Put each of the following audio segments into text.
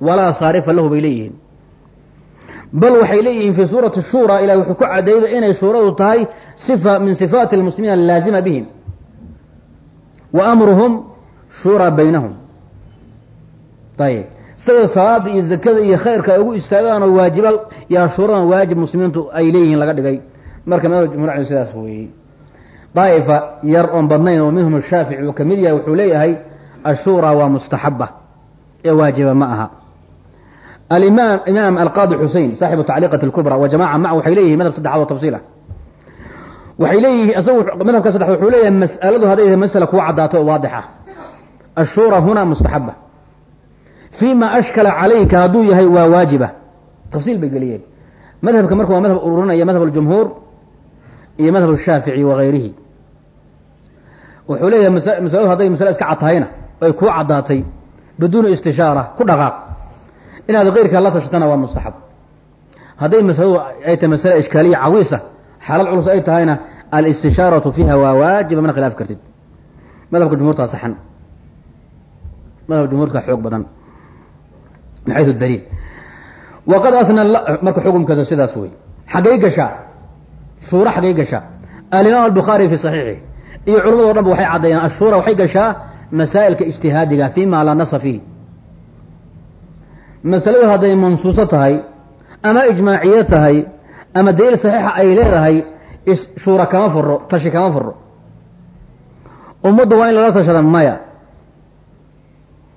walaa saarifa lahu bay leeyihiin. Bal waxay leeyihiin fi suurati shura ilahi wuxuu ku cadeeyba inay suuradu tahay sifa min sifaati lmuslimiina laazima bihim. Wa amruhum shuraa baynahum. Ayib sida salaada iyo zakada iyo khayrka ay ugu istaagaan oo waajiba yaa shuuradan waajib muslimiintu ay leeyihiin laga dhigay. Marka mada jumhur sidaas weeyey daa'ifa yar oon badnayn oo minhum shaafici uu ka mid yahay wuxuu leeyahay ashuura waa mustaxaba ee waajiba ma aha. Alimaam imaam alqaadi xusein saaxibu tacliiqati اlkubra wa jamaca maca waxay leeyihiin madhab saddexaad oo tafsiila. Waxay leeyihiin isagu madhabka saddexaad wuxuu leeyahay mas'aladu hadday tahay masala kuwa caddaato oo waadixa. Ashuura huna mustaxaba fima ashkala calayka hadduu yahay waa waajiba. Tafsiil bay geliyeen. Madhabka marka waa madhab ururinaya madhab aljumhuur iyo madhab shaafici wagayrihi wuxuu leeyahay masaladu hadday masale iska cad ay kuu caddaatay biduuni istishaara ku dhaqaaq inaad keyrkaa la tashatana waa mustaxab hadday masaladu ay tahay masale ishkaaliya cawiisa xaalad culus ay tahayna alistishaaratu fiiha waa waajiba mana khilaafi kartid madhabka jumhuurtaa saxan madhabka jumhuurka xoog badan min xayu daliil waqad asna marka xukumkeeda sidaas wey xaggay gashaa shuura xaggay gashaa alimaam albukhaari fi saxiixi iyo culamado dhan ba waxay caddeeyaan ashuura waxay gashaa masaa'ilka ijtihaadiga fi ma laa nasa fiihi masaladu hadday mansuuso tahay ama ijmaaciye tahay ama daliil saxiixa ay leedahay shuura kama furo tashi kama furo ummaddu waa in lala tashada maya.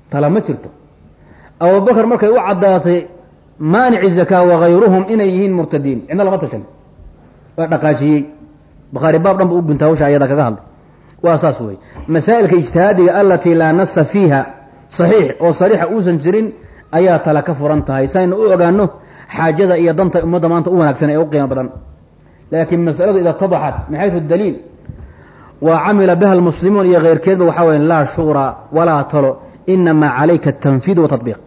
Tala ma jirto. Abubakar markay u caddaatay maanici zakaa wagayruhum inay yihiin murtadiin. Cidna lama tashan waa dhaqaajiyey. Bukhaari baab dhan ba u gunta hawsha ayada kaga hadlay waa saas wey masaa'ilka ijtihaadiga alatii laa nasa fiiha saxiix oo sariixa uusan jirin ayaa tala ka furan tahay. Saynu u ogaano xaajada iyo danta ummadda maanta u wanaagsan ee u qiimo badan. Laakiin masaladu ida tadaxat min xaysu daliil? Wa camila biha almuslimuun iyo keyrkeedba waxaa weya laa shuura walaa talo inamaa calayka atanfiid wa tabiiq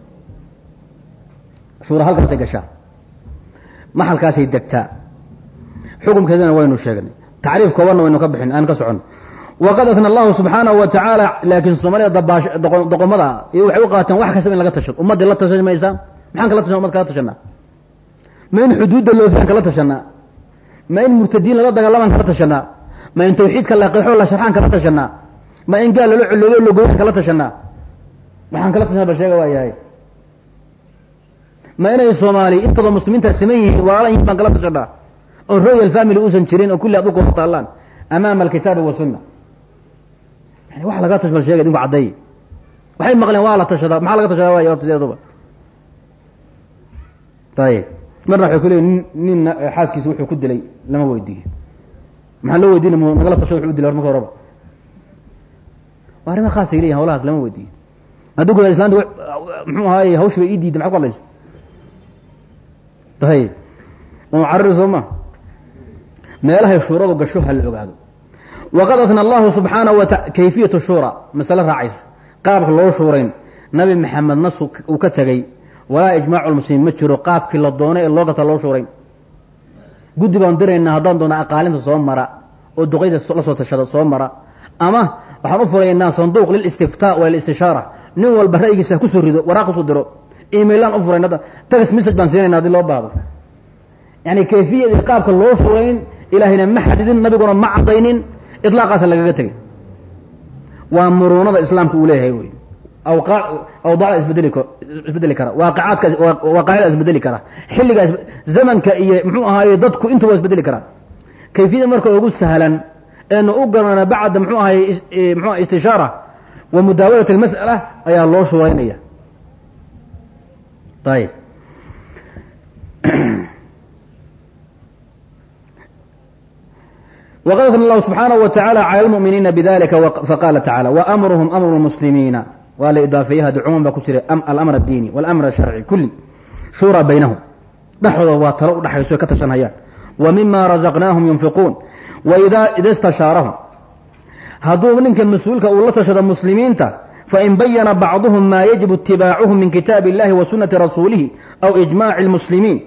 shuura halkaasay gashaa. Maxalkaasay degtaa. Xukumkeedana waynu sheegnay. Tacriif koobanna waynu ka bixin aan ka socono waqad asna allahu subxaanahu wa tacaala laakiin soomaalida doqomada iyo waxay u qaateen wax kastaba in laga tashado ummaddii la tashan maysaa maxaan kala tashan umad kala tashanaa ma in xuduudda loofiyaan kala tashanaa ma in murtadiin lala dagaalamaan kala tashanaa ma in tawxiidka la qeexo la sharxaan kala tashanaa ma in gaal lala coloobo logoyaan kala tashanaa waxaan kala tashanaa ba sheega waa yahay ma inay soomaali intooda muslimiinta saman yihiin walaala yihiin baan kala tashanaa oo royal family uusan jirin oo kulli ad u kula taallaan amaama alkitaabi wasunna wax laga tashbal sheegay idinku caddeey waxay maqleen waa la tashadaa maxaa laga tashadaa waay sideeduba? Ayib marna waxay ku leeyiin nin nin xaaskiisa wuxuu ku dilay lama weydiiyo maxaa loo weydiina m nagala tasho wuxuu dilay hor marka horaba waa arrima khaasay leeyihiin hawlahaas lama weydiiyo hadduu ku islaanta muxuu ahaaye hawshi bay ii diiday maxaa ku hadlaysa? Ayib mucariri soo ma? Meelahay shuuradu gasho ha la ogaado waqad asna allahu subxaanahu wa kayfiyatu shura masale raacaysa qaabka loo shuurayn nabi maxamed nas uu ka tegey walaa ijmaacu lmuslimiin ma jiro qaabkii la doonay ee loo gata loo shuurayn guddi baan diraynaa haddaan doona aqaalinta soo mara oo duqayda la soo tashada soo mara ama waxaan u furaynaa sanduuq lilistiftaa wa lilistishaara nin walba ra'yigiisa ku soo rido waraaq ku soo diro emailaan u furayna tagas message baan siinayna haddii loo baahdo qaabka loo shuurayn ilaahayna ma xadidin nabiguna ma caddaynin ilaaqaasa lagaga tegay. Waa muruunada islaamka uu leeyahay wey awdaacda isbedeli isbedeli kara. Waaqicaadka waaqacyada isbedeli kara. Xilliga zamanka iyo muxuu ahaaye dadku intuba isbedeli karaa kayfiyada marka ugu sahlan eenu u garanana bacda muxuu ahaye mxu istishaara wa mudaawalat almas'ala ayaa loo shuuraynaya ayib wqad asna allahu subxaanahu wa tacala cala lmu'miniina bidalika faqala tacala waamruhum amru lmuslimiina waa la idaafeeyaha ducuman baa ku jira alamr addiini walamr asharci kulli shuuraa baynahum dhexdooda waa talo u dhexayso ka tashanhayaan wa mima razaqnaahum yunfiquun wa ida istashaarahum hadduu ninka mas'uulka uu la tashado muslimiinta fain bayana bacduhum maa yajibu itibaacuhu min kitaabi illahi wa sunati rasuulihi aw ijmaaci lmuslimiin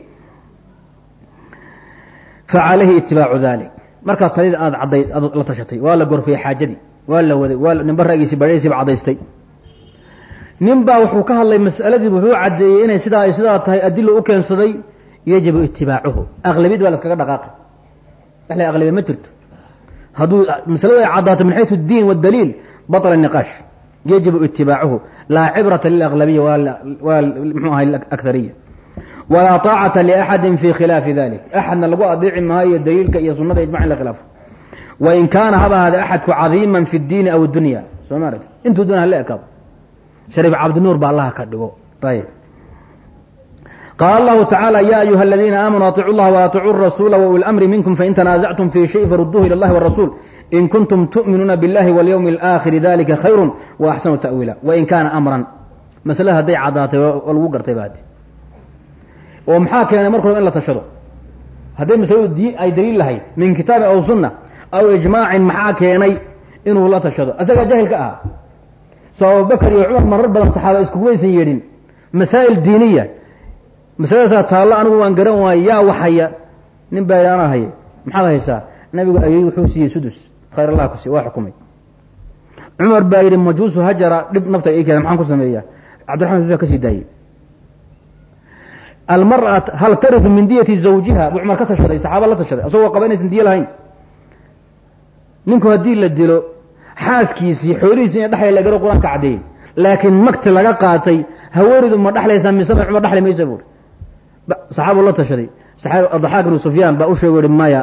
facalayhi itibaacu dalik markaa talida aad cadday aad la tashatay waa la gorfayey xaajadii waa la waday waa nimba ra'giisi badhaysiiba caddaystay nin baa wuxuu ka hadlay mas'aladii wuxuu caddeeyey inay sidaa ay sidaa tahay adilo u keensaday yajibu itibaacuhu aqlabiyad baa laskaga dhaqaaqi wax la aqlabiya ma jirto hadduu masaladu ay caddaato min xaysu اdiin wاdaliil baطla الniqaash yajibu itibaacuhu laa cibrata lilaqlabiya mxuu ahay akariya walaa طaacata liaxadi fi khilaafi dalik axadna lagu adeeci maayo daliilka iyo sunada ijmac in la khilaafo wain kaana haba hada axadku cadiima fi اdiini aw اdunya soo ma aragt intuu doona hala ekaado shariif cabdinuur ba allaha ka dhigo ayb qaala allahu tacaala ya ayuha aladiina aamanuu aطicu llaha waaطicuu rasuula wauli lamri minkum fain tanaasactum fi shayin faruduuhu ila اllahi wrasuul in kuntum tu'minuuna biاllahi walyowmi اlaakhiri dalika khayru waaxsanu ta'wiila wain kaana amran maslada hadday caddaatay oo lagu gartay baadi oo maxaa keenay marka hore in la tashado? Hadday masaladu di ay daliil lahayd min kitaabi aw sunna aw ijmaacin maxaa keenay inuu la tashado? Asagaa jaahil ka ahaa so iyo cumar marar badan saxaaba iskugumaysan yeedhin. Masaa'il diiniya. Masaladaasaa taallo anigu waan garan waayo yaa waxhaya nin baa anaa haya maxaad haysaa? Nabigu ayay wuxuu siiyey sudus. Khayr allah ku waa xukumay. Cumar baa yidhi majuusu hajara dhib nafta ii keena maxaan ku sameeyaa? Cabdiraxman fifa ka sii daayey almara hal tariu min diyati zawjiha buu cumar ka tashaday saxaaba la tashaday asagoo qaba inaysan diyo lahayn ninku haddii la dilo xaaskiisii xoolihiisi ina dhexlay lagaro qur'aanka caddeeyey laakiin magti laga qaatay haweenaydu ma dhexlaysaa mise cumar dhexli maysa buuri saxaabu la tashaday daxaak ibnu sufyaan baa u sheego ihi maya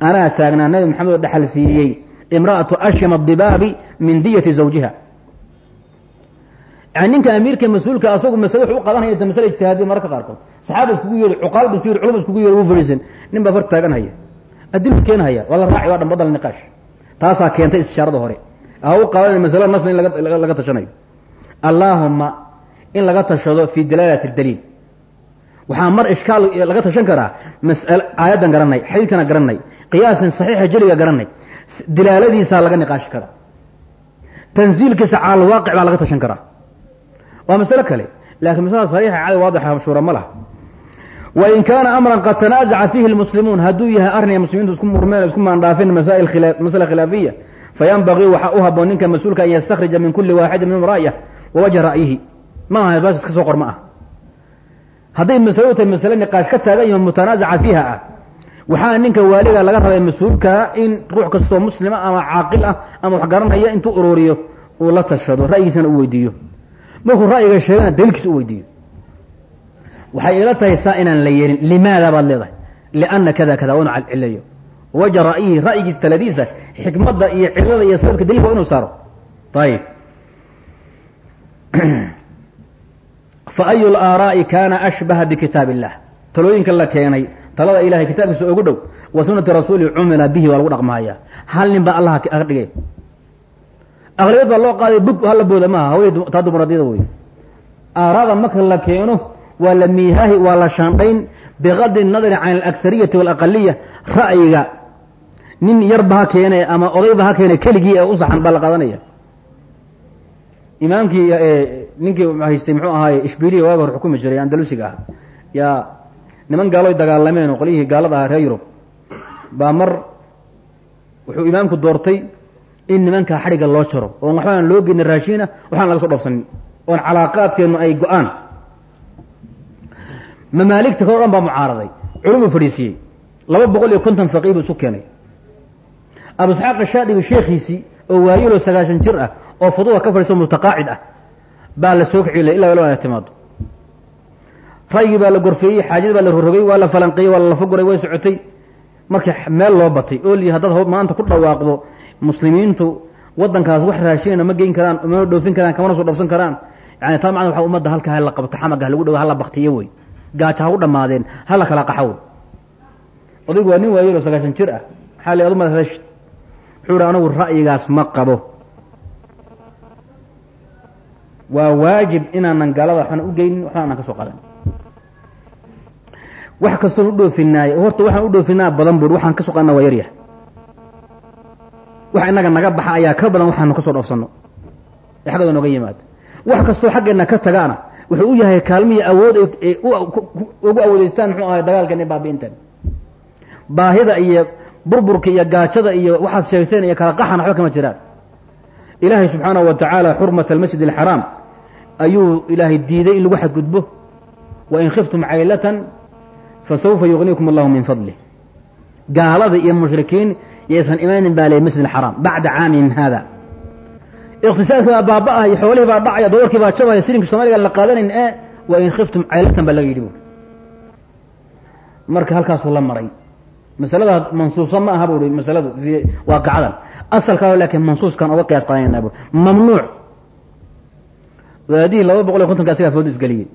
anaa taagnaa nabi maxamed oo siiyey imra'atu ashima dibaabi min diyati zawjiha yani ninka amiirka mas'uulka asagu masale wuxuu u qabanaya ta masale ijtihaadiya mararka qaarkood. Saxaaba iskugu yeedhi cuqaal ba isku yedhi culum iskugu yeedhi wuu fadhiisan nin baa farta taagan haya. Adil keenhaya waa la raaci waa dhan badal niqaash. Taasaa keentay istishaarada hore. Ha u qaadana masalo nasna in laga tashanayo. Allaahuma in laga tashado fi dalaalati daliil. Waxaa mar ishkaal laga tashan karaa masal aayaddan garanay xadiidkana garanay qiyaaskan saxiixa jeliga garanay. Dilaaladiisaa laga niqaashi karaa. Tanziilkiisa cala alwaaqic baa laga tashan karaa waa masalo kale laakiin masalada saxiixa cadi waadixa mashhuura ma laha. Wain kaana amran qad tanaazaca fiihi lmuslimuun hadduu yahay arrinay muslimiintu isku murmeen isku maandhaafin masail masala khilaafiya fayanbagii waxaa u haboon ninka mas'uulka an yastakhrija min kuli waaxidin minhum ra'yah wa ra'yihi. Ma aha baas iska soo qor ah hadday masaladu tahay masale niqaash ka taagan yaho mutanaazaca fiiha ah waxaa ninka waaliga laga rabay mas'uulka in ruux kastoo muslima ama caaqil ah ama wax garanaya intuu ururiyo uu la tashado ra'yigiisana u weydiiyo markuu ra'yiga sheegana daliilkiisa u weydiiyo. Waxay ila tahay inaan la yeelin limaada baad leedahay? Lianna kada kada inu cileeyo waja ra'yihi ra'yigiisa taladiisa xikmadda iyo cilada iyo sababka dalilka waa inuu saaro. Ayib fa laaraa'i kaana ashbaha bikitaab illah talooyinka la keenay talada ilahay kitaabkiisa ugu dhow wa sunati rasuuli cumila bihi waa lagu dhaqmaaya. Hal nin baa allah dhigay aqlabiyad baa loo qaaday bug hala booda maaha hawey taa dumaradyada wey aaraada marka la keeno waa la miihaahi waa la shaandhayn. Bigadi nadari can alagariyati walaqaliya ra'yiga nin yarba ha keene ama odayba ha keene keligii ee u saxan baa la qaadanaya. Imaamkii ninkii haystay muxuu ahaaye ishbiliya waaga hor xukumi jiray andalusiga ah. Yaa niman gaaloy dagaalameen oo qolyihii gaalada ahaa reer yurub. Baa mar wuxuu imaamku doortay in nimankaa xadhigga loo jaro oon waxbaan loo geynin raashiina waxaan laga so dhoofsanin oon calaaqaadkeennu ay go'aan. Mamaaligta kao dhan baa mucaaraday culumuu fadhiisiyey. Laba boqol iyo konton faqiih buu isu keenay. Abu isxaaq ashaadibi sheekhiisii oo waayiloo sagaashan jir ah oo fududa ka fadhiiso mutaqaacid ah baa la soo kicilay illa timaado ra'yigii baa la gorfeeyey xaajadii baa la rorogay waa la falanqeeyey waa la lafaguray way socotay. Markii meel loo batay oo liyi haddaad maanta ku dhawaaqdo muslimiintu waddankaas wax raashinana ma geyn karaan mana dhoofin karaan kamana soo dhoofsan karaan. Yani taa macna waxa ummadda halka hala qabto xamaga halagu dhawa hala baktiyo wey. Gaaja ha u dhammaadeen hala kala qaxo wey odaygu waa nin waayelo sagaashan jir ah. Maxaa le adu mad hadashid wuxuu hi anigu ra'yigaas ma qabo. Waa waajib inaanan gaalada waxna u geynin waxna aanan ka soo qadan wax kastoon u dhoofinaaye horta waxaan u dhoofinaa badan bur waxaan ka soo qaadana waa yaryah wax inaga naga baxa ayaa ka badan waxaanu ka soo dhoofsanno. Ee xaggooda nooga yimaado wax kastoo xaggeenna ka tagaana wuxuu u yahay kaalmihii awood ay ugu awoodeystaan muxuu ahay dagaalkan baabi'intan baahida iyo burburka iyo gaajada iyo waxaad sheegteen iyo kala qaxan waxba kama jiraan. Ilaahay subxaanahu wa tacaala xurmata almasjid alxaraam ayuu ilaahay diiday in lagu xadgudbo. Wain khiftum caylatan fasawfa yugniikum allahu min fadlih gaalada iyo mushrikiin yaysan imaanin baa ley masjid alxaraam bacda caamihim haada iqtisaadkii baa baaba'aya xoolihii baa dhacaya dolarkii baa jabaya silinki soomaliga la qaadanayn ee wain khiftum caylatan baa laga yidhi buuri marka halkaasuu la maray masalada mansuusa ma aha buui masaladu waaqacadan asalkaa laakiin mansuuskan oga qiyaas qaadanayna bu mamnuuc wadaadihii laba boqol iyo kontonka asigaa food isgeliyey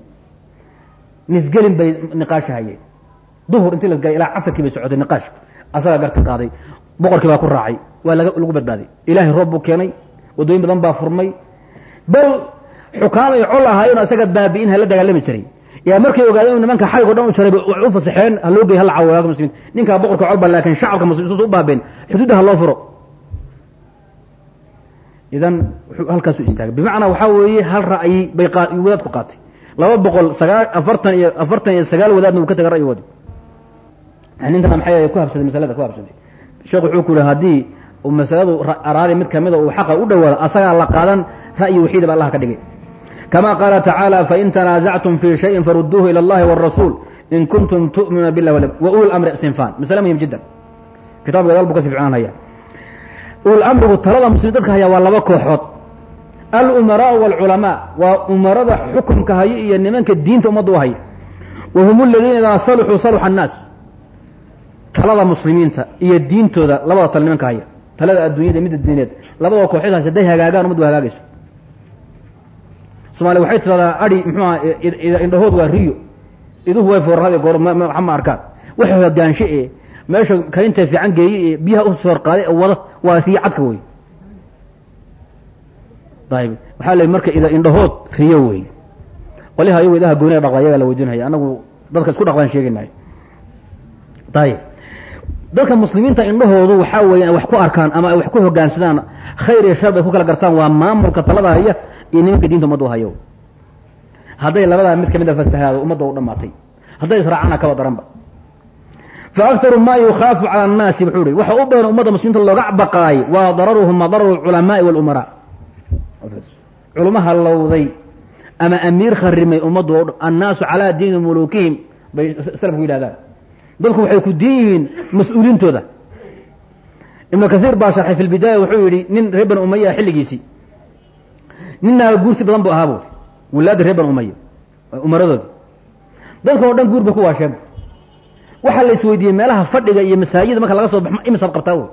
nisgelin bay niqaasha hayeen duhur intii lasgelay ilaa casarkii bay socotay niqaashka asagaa garta qaaday boqorkii baa ku raacay waa lagu badbaaday. Ilaahay roob buu keenay waddooyin badan baa furmay. Bal xukaam ay col ahaayeen asaga baabi'in hala dagaalami jiray. Yaa markay ogaadeen inu nimanka xaygo dhan u jaray wax u fasaxeen ha loo gey cawaaga muslimiin. Ninkaa boqorka colba laakiin shacabka muslimiin u baabeen xuduudda ha loo furo. Idan halkaasu istaagay. Bimacnaa waxaa weeye hal ra'yi bay wadaad ku qaatay. Laba boqol afartan iyo afartan iyo sagaal wadaadna uu ka taga ra'yigoodi ninkana maxay ku habsaday masalada ku habsaday sheekh wuxuu ku yihi haddii masaladu araadi mid kamida ah uu xaqa u dhowaado asagaa la qaadan ra'yi waxiida ba allaha ka dhigay. Kama qaala tacaala fain tanaasactum fii shayin faruduuhu ila allahi wاrasuul in kuntum tu'minuuna bilah wa uli amri sinfan masale muhiim jiddan. Kitab gadaal buu ka si ficaanhaya ul amrigu talada muslimiin dadka haya waa laba kooxood. Alumaraa wاlculamaa waa umarada xukumka hayo iyo nimanka diinta ummadda haya wa hum aladiina idaa saluxuu saluxa annaas talada muslimiinta iyo diintooda labada tale nimanka haya. Talada adduunyada midda diineed labada kooxood has hadday hagaagaan umad wa hagaagaysa somaaliya waxay tiradaa adi mxuuha indhahood waa riyo. Iduhu way foornada goor waxa ma arkaan. Waxay hogaansho ee meesha kalinta fiican geeye ee biyaha u soor qaaday ee wada waa riyo cadka wey ayb waxaa la marka ida indhahood riyo wey qolyaha ayago idaha gooniga dhaqda ayagaa la weydiinaya anagu dadka isku dhaqdaan sheegaynayo ayib dadka muslimiinta indhahoodu waxaa weeye wax ku arkaan ama ay wax ku hogaansadaan khayr iyo shar bay ku kala gartaan waa maamulka talada haya iyo nimanka diinta umadda hayo. Hadday labadaa mid ka mid a fasahaado ummadda u dhamaatay hadday israacana kaba daranba. Fa aktaru ma yukhaafu cala annaasi wuxuu ihi waxa u badan ummadda muslimiinta looga baqaay waa dararuhum dararu alculamaai walumaraa culamo hallowday ama amiir kharimay ummaddu annaasu calaa diini muluukihim bay salafku yidhahdaan dadku waxay ku diin yihiin mas'uuliintooda ibnu kasiir baa sharxay fi lbidaaya wuxuu yidhi nin reer bani umaya xilligiisii ninaa guursi badan bu ahaa buuri wulaadda reer bani umaya umaradoodi dadka oo dhan guur bay ku waasheen waxaa la isweydiiyey meelaha fadhiga iyo masaajida marka laga soo baxo imisaad qabtaa wey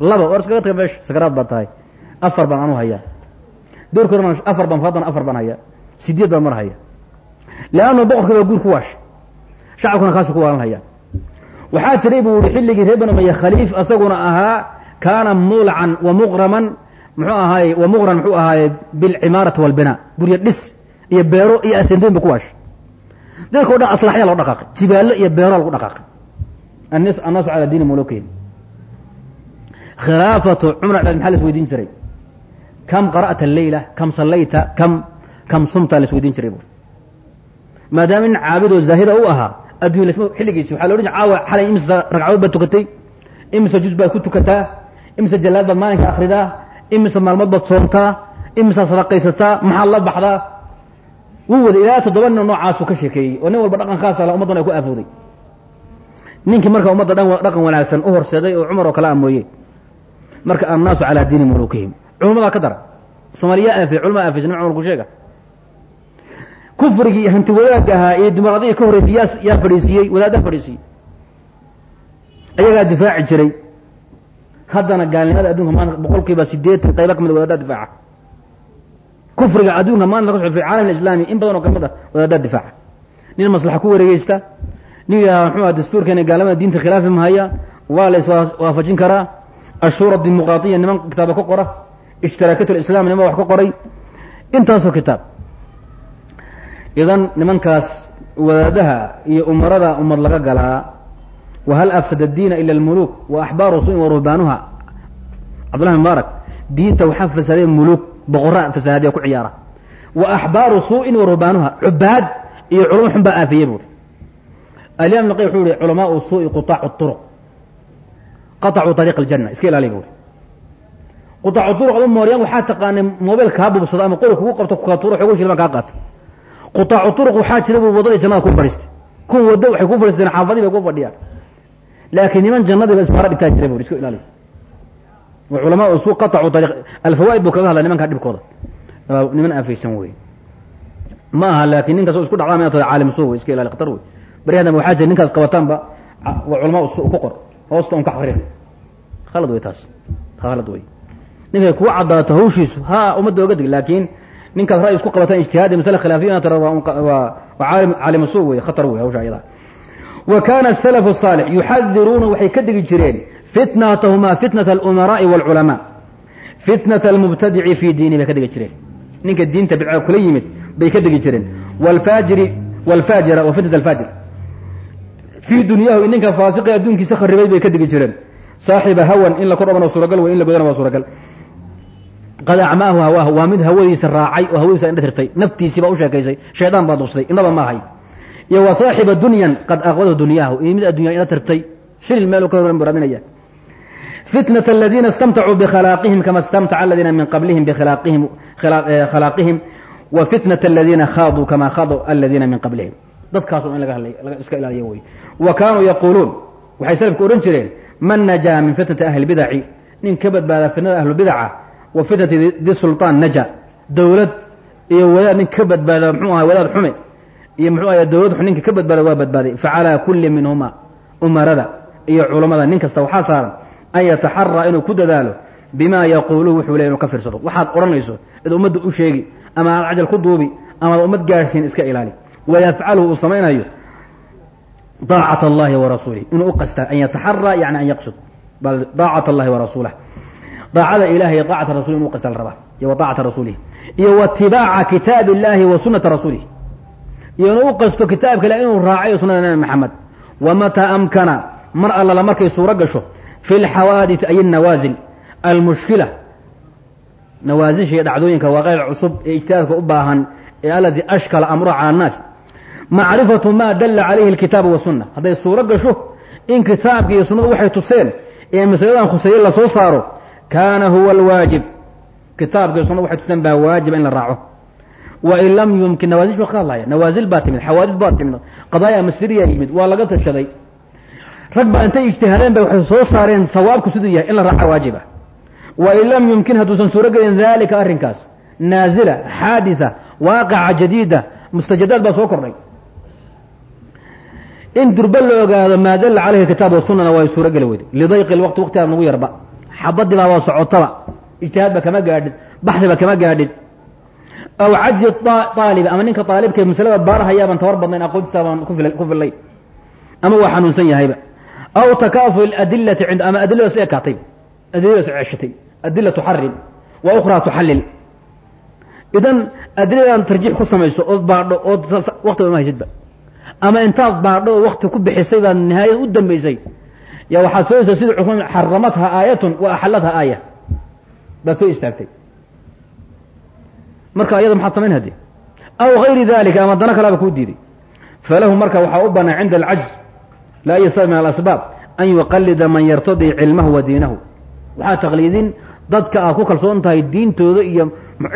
laba war iskaga taga meesha sakaraad baa tahay. Afar baan anu hayaa. Doorki afar baan haddana afar baan hayaa. Sideed baan mar haya leannu boqorkii baa guur ku waashay. Shacabkuna kaasi ku waalan hayaa waxaa jiray buu yihi xilligii reer bani umaya khaliif asaguna ahaa kaana mulcan wa muqraman muxuu ahaaye wa muqran muxuu ahaaye bilcimaarati walbinaa gurya dhis iyo beero iyo asendooyin bu ku waashay. Dadka o dhan aslaxya loo dhaqaaqay jibaallo iyo beero lagu dhaqaaqay. Annaasu calaa diini mulukihim khilaafatu cumar maxaa la isweydiin jiray. Kam qara'ta leyla kam sallayta kam kam sumta la isweydiin jiray bu maadaama nin caabid oo zaahida u ahaa addunya xilligiisi waxa la odhan jir caawa xalay imisa ragcadood baad tukatay imisa juz baad ku tukataa imisa jallaad baad maalinka akridaa imisa maalmood baad soontaa imisaa sadaqaysataa maxaad la baxdaa? Wuu wada ilaa toddoba nin noocaasuu ka sheekeeyey. Oo nin walba dhaqan khaasa la ummaddan ay ku aafooday ninkii marka ummadda dhan dhaqan wanaagsan u horseeday oo cumar oo kale a mooye. Marka annaasu calaa diini mulukihim culummadaa ka dara soomaaliyaa aafey culmaa aafeysa nim cumar ku sheega kufrigii hanti wadaagga ahaa iyo dimuqraadiyii ka horreysay yaa fadhiisiiyey wadaaddaa fadhiisiiyey ayagaa difaaci jiray. Haddana gaalnimada adduunka maanta boqol kiiba sideetan qayba ka mid wadaaddaa difaaca. Kufriga adduunka maanta ka socdo fi caalam islaami in badan oo ka mid ah wadaaddaa difaaca. Nin maslaxa ku wareegeysta nin yidhaha muxuu aha dastuurkeena gaalnimada diinta khilaafi mahaya waa la iswaafajin karaa ashuura dimuqraadiya niman kitaaba ka qora ishtiraakat lislam niman wax ka qoray. Intaasoo kitaab idan nimankaas wadaadaha iyo umarada ummad laga galaa wahal afsada diina ila almuluuk wa axbaaru suin wa ruhbaanuha cabdullahi mubaarak diinta waxaa fasaadeen muluuk boqoraa fasahaadiya ku ciyaara. Wa axbaaru suu'in wa ruhbaanuha cubaad iyo culamo xun baa aafiyey buuri alimaam naqi wuxuu yihi culamaau suu'i qutaacu turuq. Qaطacuu ariiq aljanna iska ilaaliy buuri qutaacu turuq ama mooryaan waxaa taqaanay mobil kaa bubsado ama qori kugu qabto kuka tuuro xogo shilma kaa qaata qutaacu turuq waxaa jira buu wadadii jannada ku fadhiistay. Kuwa waddo waxay ku fadhiisteen xaafadii bay ku fadhiyaan. Laakiin niman jannadiiba isbaara dhigtaa jira bu iska ilaaliy wa culamaa suu qatacu ariiq alfawaa'id buu kaga hadlay nimankaa dhibkooda. Niman aafaysan wey ma aha laakiin ninkaas isku dhacdaa inaad tahay caalim suu wey iska ilaali khatar wey baryahan waxaa jira ninkaas qabataanba waa culamaa su ku qor hoosta un ka xariir khalad wey taas khalad wey ninkay kugu caddaato hawshiisu ha ummadda oga dig laakiin ninkaas ra'y isku qabataan ijtihaadi masale khilaafiya inaad tira waa caalim caalim suu wey khatar wey hawsha ayada wa kana الsلف الصاalح yuxadiruuna waxay ka digi jireen fitnatahmaa fitnaة اlumaraaءi wاlculamaa fitnaة اlmubtadici fi diini bay ka digi jireen ninka diinta bidca kula yimid bay ka digi jireen wاlfaajiri wاlfaajira wa fitnaة اlfaajir fii dunyahu ninka faasiqi adduunkiisa kharibay bay ka digi jireen saaxiba hawan in la kor dhabana suuragal wey in la godana waa suuragal qad acmaahu hawaahu waa mid hawadiisa raacay oo hawadiisa indha tirtay naftiisiibaa u sheekaysay. Shaydaan baa dubsaday indhaba ma ahay. Iyo wa saaxiba dunyan qad aqwadahu dunyaahu. Iyo mid addunya ina tirtay shilil meel ka horan buraminaya fitnaة aladiina istamtacuu bkhalaaqihim kama istamtaca aladiina min qablihim bkhalaaqihim khalaaqihim. Wa fitnaة aladiina khaaduu kama khaaduu aladiina min qablihim. Dadkaasu in laga hadlay iska ilaaliyo wey wa kaanuu yaquuluun. Waxay salafku odhan jireen man najaa min fitnati ahli bidaci? Nin ka badbaada fitnada ahlubidaca wa fitnati di sulطaan naja. Dowlad iyo wadaad nin ka badbaada mxuu ahay wadaad xume. Iyo muxuu ahay dowlad ninka ka badbaada waa badbaaday. Facalaa kulli minhuma umarada iyo culammada nin kasta waxaa saaran an yataxaraa inuu ku dadaalo bima yaquuluhu wuxuu ley inuu ka fiirsado. Waxaad odhanayso id ummadda u sheegi ama aad cajal ku duubi ama ad ummad gaadhsiin iska ilaali. Wayafcaluhu uu samaynayo daacat allahi wa rasuulih inuu u qastaa an yataxaraa yani an yaqsud. Daacat allahi wa rasuulah daacada ilahi iyo daacata rasul inu qasta la rabaa iyo wa rasuulihi iyo wa kitaab illahi wa sunata rasuulihi iyo inuu qasto kitaabka ilah inuu raacayo sunada nabi maxamed. Wa amkana mar allala markay suuro gasho fi lxawaadith ay nawaasil almushkila nawaasisha iyo dhacdooyinka waaqeec cusub ee ijtihaadka u baahan ee alatii ashkala amruha cala annaas. Macrifatu ma dalla calayhi alkitaabu wasunna hadday suuro gasho in kitaabka iyo sunnadu waxay tuseen ee masaladan khuseeye la soo saaro kaana huwa alwaajib. Kitaabka iyo sunnadu waxay tuseen baa waajiba in la raaco. Wain lam yumkin nawaasil ba ka hadlaya nawaasil baa timid xawaadis baa timid qadaaya masiriya yimid waa laga tashaday rag baa intay ijtihaadeen bay waxay soo saareen sawaabku siduu yahay in la raaca waajiba. Wain lam yumkin hadduusan suuro gelin dalika arrinkaas naazila xaaditha waaqaca jadiida mustajadaad baa soo kordhay. In durba la ogaado maa dalla calayhi kitaab wasunana waa suuro geli weyde lidayqi lwaqti waqtigaa nagu yarba xabadii baa waa socotaba. Ijtihaadba kama gaadhid baxdiba kama gaadhid aw cajzi aalibi ama ninka aalibka masalada baarhayaabaan tabar badnayn aqoontiisa baan ku fillay. Ama waa xanuunsan yahayba. Aw takaafu adilati ind ama adilada isla ekaatay adiladaas ceshatay adila tuxarim wa ukhraa tuxallil. Idan adiladan tarjiix ku samayso ood baadho ood waqtiba ma haysidba. Ama intaad baadho oo wakti ku bixisay baad nihaayada u dambaysay ya waxaad sooyeysaa sida cusman xaramatha aayatun wa axalatha aaya. Baad soo istaagtay. Marka ayada maxaad samayn haddi aw gayri dalika ama dano kalaaba kuu diiday falahu marka waxaa u banaa cinda alcajz. Laa sabab min alasbaab an yuqalida man yartadii cilmahu wa diinahu. Waxaa taqliidin dadka aad ku kalsoon tahay diintooda iyo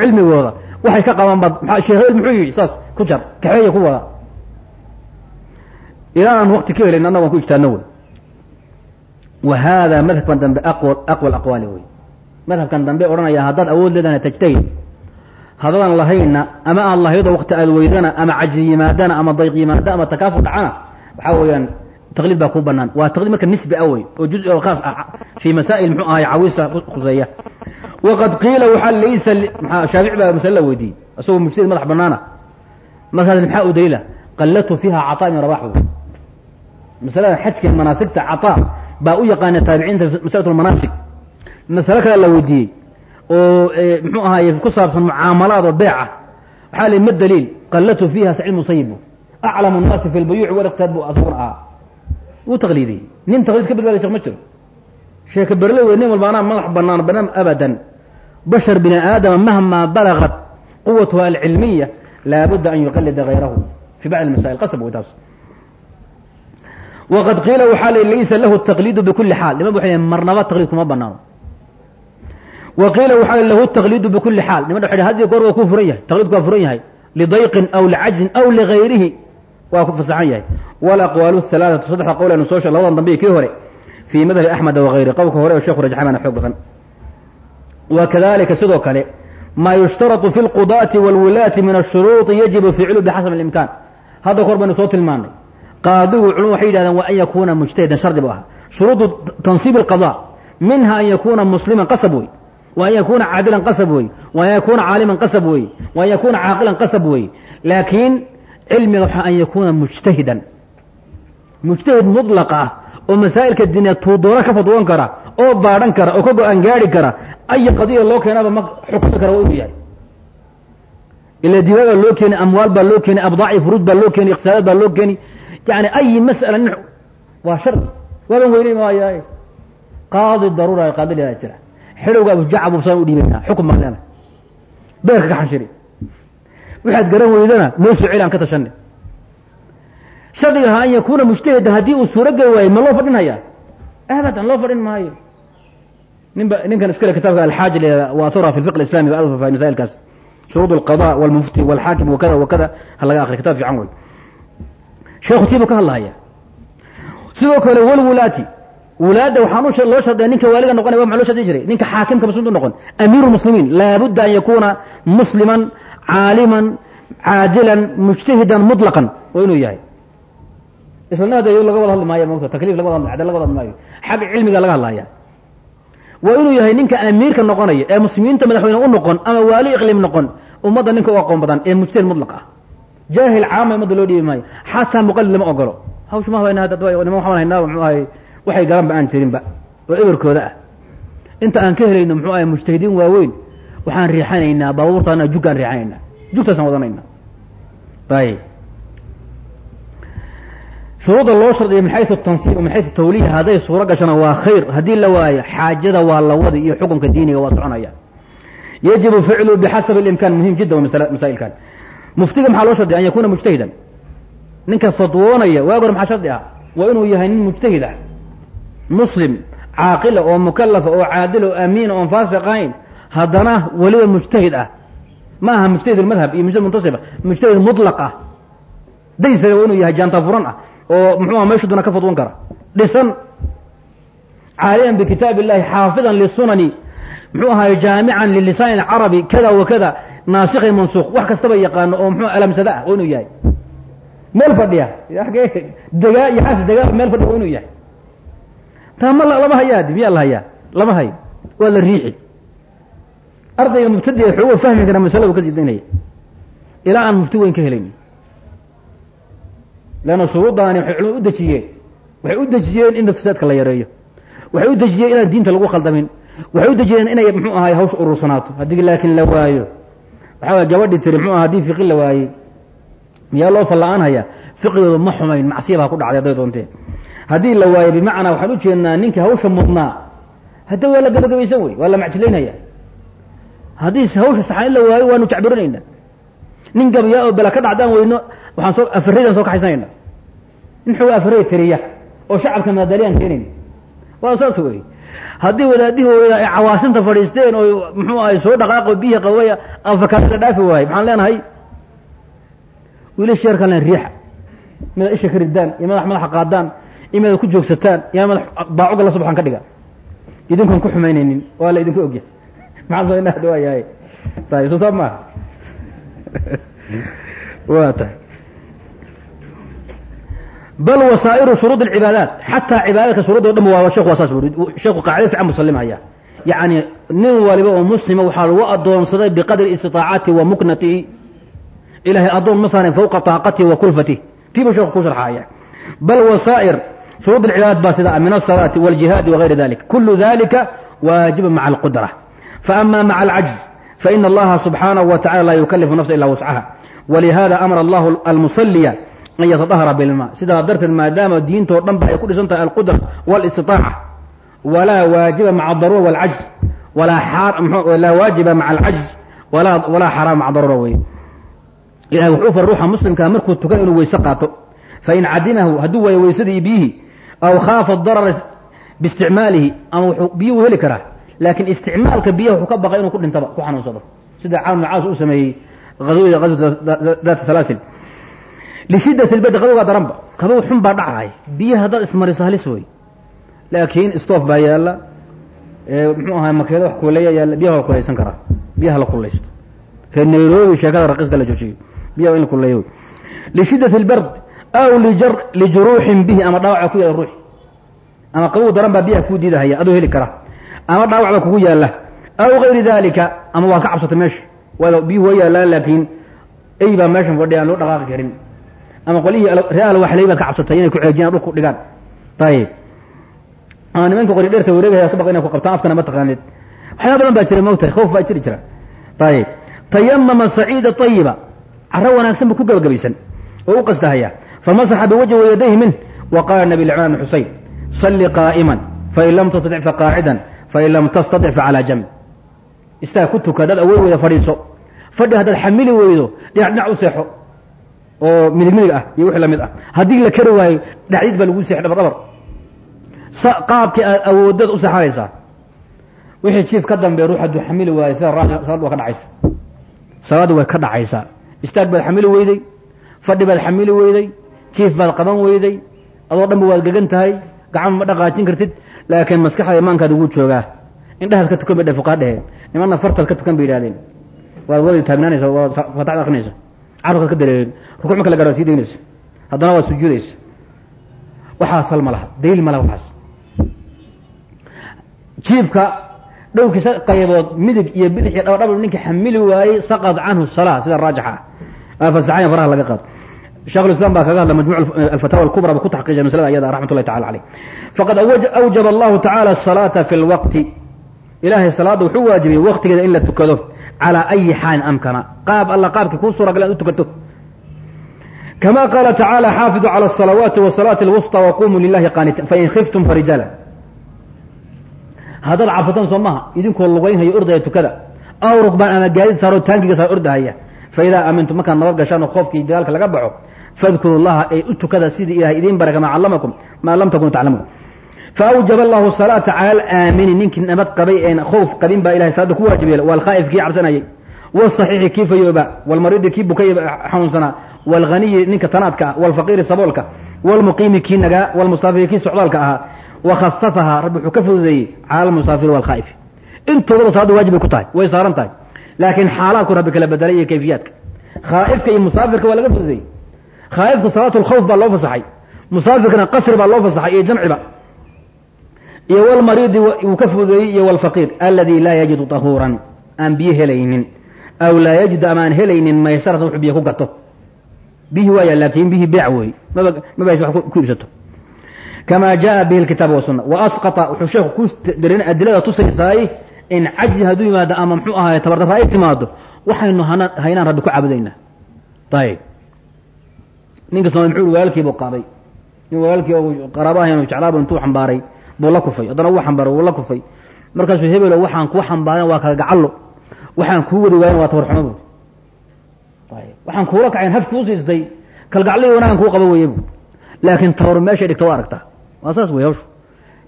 cilmigooda waxay ka qabaan baad sheekh hebel muxuu yihi saas ku jar kaxeeya ku wada. Ilaa aan wakti ka helin annaga waan ku ijtaadno wey wa hada madhabkan dambe aqwa aqwaali wey madhabkan dambe odhanaya haddaad awood leedana tajtahid haddaadan lahayna ama aad lahaydo wakti aad weydana ama cajzi yimaadana ama dayq yimaada ama takaafu dhacana waxaa weeyaan taqliid baa kuu banaan waa taqliid marka nisbi ah wey oo juz oo khaas ah fii masaa'il muxuu ahay cawisa khuseeya waqad qiila waxaa laysa maa shaafici baa masale la weydiiyey isagoo mujtahid madax banaana markaas maxaa u daliila qallatu fiiha cataa ibn rabax wey masalada xajka manaasigta cataa baa u yaqaana taabiciinta masalat lmanaasig kale la weydiiyey oo muxuu ahaay ku saabsan mucaamalaad oo beec ah waxaa li ma daliil qallatu fiiha sacid musayibu aclamu nnaasi fi lbayuuci waliqtisaad bu asaguna ahaa. Wuu taqliidiyey nin taqliid ka badbaaday shek ma jiro. Sheeka berle nin walba madax banaan banaan abadan. Bashar bini aadama mahmaa balagat quwatuha alcilmiya laabudda an yuqalida gayrahu fi bacd masail qasab wey taas waqad qiila waxaa l laysa lahu taqliidu bikuli xaal nima waxay marnaba taqliid kuma banaano wa qiila waxaa lahu taqliidu bikuli xaal niman wa hadiyo goor waa ku furan yahay taqliidku waa furan yahay lidayqin aw licajzin aw ligayrihi waa ku fasaxan yahay walaqwaalu halaaatu saddexda qowl aynu soo sheeg labadan dambe kii hore fii madhabi axmed wagayri qowlka hore oo sheekhu rajxamana xoog badan wa kadalika sidoo kale maa yushtaratu fi lqudaati wاlwilaati min ashuruuطi yajibu ficlu bixasab اlimkaan hadda kor baynu soo tilmaanay qaadigu culum waxay yidhahdeen waa an yakuuna mujtahidan shardi bu ahaa. Shuruudu tansiib اlqada minha an yakuuna musliman qasab wey wa an yakuuna caadilan qasab wey wa an yakuuna caaliman qasab wey wa an yakuuna caaqilan qasab wey laakiin cilmiga waxaa an yakuuna mujtahidan. Mujtahid muطlaq ah oo masaa'ilka diineed tuudoona ka fadwoon kara oo baadhan kara oo ka go'aan gaari kara aya qadiya loo keenaba ma xukumi kara waa inuu yahay. Ila dimaag baa loo keeni amwaal baa loo keeni abdaaci furuud baa loo keeni iqtisaadaad baa loo keeni yani ayi mas'ala nin waa shardi waaban weynay maayaay qaadi daruura qaadi la jira. Xilowga abujacab saan u dhiibaynaa. Xukun baan leenahay beerka ka xanshiri waxaad garan weydana noo soo celi aan ka tashanay shardiga ha an yakuuna mujtahidan haddii uu suuro geli waayo ma loo fadhin hayaa? Abadan loo fadhin maayo. Ninba ninkan iskale kitaabka alxaaji waathura fi fiq islami ba masailkaas shuruud alqada walmufti walxaakim wakada wakada ha laga akri kitab fiican wey sheekhu tiibu ka hadlahaya sidoo kale walwulaati wulaadda waxaan loo shardiya ninka waaliga noqonaya wa maa loo shardi jiray ninka xaakimka muslimtu noqon. Amiiru muslimiin laabudda an yakuuna musliman caaliman caadilan mujtahidan muطlaqan waa inuu yahay. Islanaada laga wada hadli maayo mota takliif laga wada hadli laga wada hadli maayo. Xagga cilmiga laga hadlaya waa inuu yahay ninka amiirka noqonaya ee muslimiinta madaxweyne u noqon ama waali iqliim noqon. Ummadda ninka u aqoon badan ee mujtahid mutlaq ah jaahil caama ummadda loo dhiibi maayo. Xataa muqalid lama ogolo hawsha ma habayna hadda niman waxaan haynaa muxuu ahay waxay garanba aan jirinba oo eberkooda ah. Inta aan ka helayno muxuu ahay mujtahidiin waaweyn waxaan riixanaynaa baabuurtaana juggaan riixanaynaa. Jugtaasaan wadanayna ayib shuruudda loo shardiya min xayu tansiib min xayu tawliya hadday suuro gashana waa khayr. Haddii la waayo xaajada waa la wadi iyo xukunka diiniga waa soconaya. Yajibu ficlu bixasabi اlimkan muhiim jidda masaa'ilkan muftiga maxaa loo shardiya an yakuna mujtahidan? Ninka fadwoonaya waag hor maxaa shardi ah? Waa inuu yahay nin mujtahid ah. Muslim caaqila oo mukalafa oo caadila oo amiina oon faasiq ahayn haddana weliba mujtahid ah. Ma aha mujtahid madhab iyo mujtahid muntasiba mujtahid muطlaq ah. Daysare waa inuu yahay jaanta furan ah. Oo muxuu aha meeshu ka fadwan kara. Dhisan. Caaliman bikitaab illahi xaafidan lisunani muxuu ahaay jaamican lilisaan اlcarabi kada wa kada naasikhi mansuuq wax kastaba yaqaano oo mxuu alamsada ah waa inuu yahay. Meel fadhiya degaa iyo xaas degaa meel fadhiya waa inuu yahay. Taa ma lama hayaa di miyaa la hayaa lama hayo waa la riixi. Ardayga mubtadiga xoogo fahmi kara masalada u ka sii daynaya ilaa aan mufti weyn ka helayn. Leanna shuruuddaani waxay culmad u dejiyeen. Waxay u dejiyeen in fasaadka la yareeyo. Waxay u dejiyeen inaan diinta lagu khaldamin waxay u dejiyeen inay muxuu ahay hawsha urursanaato haddii laakiin la waayo waxaa gabadhii tiri muxuu aha haddii fiqi la waayey. Miyaa loo falla-aan hayaa fiqigooda ma xumayn macsiya baa ku dhacday hadday doonteen. Haddii la waayo bimacnaa waxaan u jeednaa ninkii hawsha mudnaa. Hadda waa la gabagabaysan wey waa la macjilaynaya. Haddii hawsha saxaan in la waayo waanu jacbirinayna nin gabyaa oo bela ka dhacdaan weyno waxaan soo afareydan soo kaxaysanayna nin xooga afarey tiriya oo shacabka maadaliyaan keenayn waa saas wey haddii wadaadihooda ay cawaasinta fadhiisteen oo muxuu ahay soo dhaqaaqo biyihii qabaya afakaada dhaafi waaye maxaan leenahay? Wiilash yeerkaan leen riixa midaad isha ka ridaan iyo madax madaxa qaadaan iyo midaad ku joogsataan iyo madax baacuga la subxan ka dhiga. Idinkoon ku xumaynaynin waa la idinku ogyahay. Maxaa samayna hada waa yahay. Tay soo saab maaha? Waa tahay bal wasaa'iru shuruud اlcibaadaat xataa cibaadaadka shuruuddo dhan waa sheku waa saas bui sheeku qaacida fiican musallimhaya yacni nin waliba oo muslima waxaa lagu adoonsaday biqadri istiطaacatihi wa muknatihi ilahay addoon ma saarin fawqa taaqatihi wa kulfatih tiibuu sheeku ku sharxaaya bal wasaa'ir shuruud اlcibaadaat baa sida min الsalaati wاljihaadi wagayri dalik kulu dalika waajiba maca alqudra faama maca alcajz faina allaha subxaanahu wa tacala laa yukalifu nafsa ila wascaha walihada amara allahu almusaliya an yatadahara bilma. Sidaa darteed maadaama diintoo dhan ba ay ku dhisan tahay alqudra wاlistitaaca walaa waajiba maca adaruura wاlcajz walaa waajiba maca alcajz walaa xaraam maca daruura wey. Ilahay wuxuu fara ruuxa muslimkaa markuu tukan inuu weyse qaato. Fain cadimahu hadduu waayo weysadii iyo biyihii aw khaafa darara biisticmaalihi ama wuxuu biyuhu heli karaa laakiin isticmaalka biyaha wuxuu ka baqay inuu ku dhintaba ku xanuunsado. Sida caam bn caas uu sameeyey azwat daat salaasil lishidat lbadi qabowgaa daranba qabow xun baa dhacaaya biyaha haddaad ismariso halis wey laakiin stoof baa yaalla muxuu ahaa makeedo wax kuleeya yaalla biyaha waa kulaysan karaa biyaha la kulaysto reer nairobi sheekada raqiska la joojiyo biyaha waa in la kuleeyo lishidat lbard aw lijuruuxin bihi ama dhaawaca ku yaalla ruuxi ama qabow daran baa biyaha kuu diidahaya adoo heli kara ama dhaawac baa kugu yaalla aw gayri dalika ama waad ka cabsatay meesha biyuhu waa yaallaan laakiin ey baa meeshan fadhiya aan loo dhaqaaqi karin ama qolyihii ree alwaxley baad ka cabsatay inay ku ceejiyaan dhulku dhigaan. Ayib ama nimanka qori dheerta wareegaya ka baq inay ku qabtaan afkana ma taqaanid. Waxyaaba badan baa jira moogtahay khawf baa jiri jira. Ayib tayamama saciida ayiba caro wanaagsan buu ku gabagabaysan oo u qastahaya famasaxa biwajhi wayadayhi minh wa qaala nabi cimran bn salli qaa'iman. Fain lam tastatic faqaacidan fain lam tastatic facalaa jamb istaag ku tuka haddaad awood weyda fadhiiso. Fadhi haddaad xamili weydo dhinac dhinac u seexo oo midig midig ah iyo wixii la mid ah. Haddii la kari waayo dhacdiid baa lagu seex dhabar dhabar qaabkii aad awoodaad u seexanaysaa wixii jiif ka dambeey ruux hadduu xamili waayo sida salaad waa ka dhacaysa. Salaadda way ka dhacaysaa istaag baad xamili weyday fadhi baad xamili weyday jiif baad qaban weyday adoo dhanba waad gegan tahay gacan ma dhaqaajin kartid laakiin maskaxda imaankaada wuu joogaa. Indhahaad ka tukan bay fuqaa dheheen nimanna fartaad ka tukan bay yidhahdeen waad wadi taagnaanaysa waad faataxda akrinaysa carabkaad ka dareerin rukuuc marka la waad sii daynaysa haddana waad sujuudaysa waxaas hal ma laha. Daliil ma laha waxaas. Jiifka dhowrkiisa qaybood midig iyo bidix iyo ninkii xamili waayey saqad canhu salaa sida raajixa ah faraha laga qaado. Shekh islam baa kaga hadla majmuc alfataawa alkubra ba ku taxqiijay maslada ayada raxmat ullahi tacala caleyh faqad awjaba allahu tacala asalaata fi lwaqti ilaahay salaadda wuxuu waajibiyey waqtigeeda in la tukado calaa ayi xaalin amkana qaab alla qaabkii kuu suura gala ad u tukato kama qaala tacaala xaafiduu cala asalawaati wasalaati alwusطى waqumuu lilahi qaanitin fain khiftum farijaala haddaad cabsataan soo maha idinkoo lugaynhayo ordaya tukada aw rukbaan ama gaadid saaroo taankiga saar ordahaya faidaa aamintum markaad nabad gashaan oo khoofkii dagaalka laga baxo fadkuru llaha ay u tukada sidii ilahay idiin bara kamaa callamakum maa lam takunu taclamuun faawjab allahu salaata cala alaamini ninkii nabad qabay een khowf qabin baa ilahay salaada ku waajibiya waalkhaa'if kii cabsanayay wsaxiixi kii fayooba walmariidi kii bukay xanuunsanaa walhaniyi ninka tanaadka ah walfaqiiri saboolka walmuqiimi kii nagaa walmusaafiri kii socdaalka ahaa wakhafafahaa rabbi wuxuu ka fududeeyey cala almusaafiri walkhaa'if intoodaba salaada waajibay ku tahay way saaran tahay laakiin xaalaadku rabbi kala bedelay iyo kayfiyaadka khaa'ifka iyo musaafirka waa laga fududeeyey khaa'ifka salaatu lkhawf baa loo fasaxay musaafirkana qasri baa loo fasaxay iyo jamciba iyo wlmariidi wuu ka fududeeyey iyo wاlfaqiir aladi laa yajidu طahuuran aan biyo helaynin aw laa yajidu ama aan helaynin maysarata wuxuu biyo ku gato bihi waaya laakiin bihi beec wey maba mabays wax ku iibsato kama jaa bihi اkitaab wasuna waasqطa wuxuu sheekhu ku darin adilada tusaysaay in cajzi hadduu yimaado ama muxuu ahaay tabardarra ay timaado waxaynu haynaan rabbi ku caabudaynaa ayb ninka somal muxuu walaalkiibu qaaday nin walaalkii oo qaraaba ahayn jeclaaba intuu xambaaray buu la kufay. Haddana wuu xambaaray wuu la kufay. Markaasuu hebelo waxaan kuu xambaaran waa kala gacallo. Waxaan kuu wadi waayan waa tabarxumo bu waxaan kuula kacayn haf kuu siistay. Kalgaclihii wanaagan kuu qaba weeye bu laakiin tabaru meeshay dhigta waa aragtaa. Waa saas wey hawshu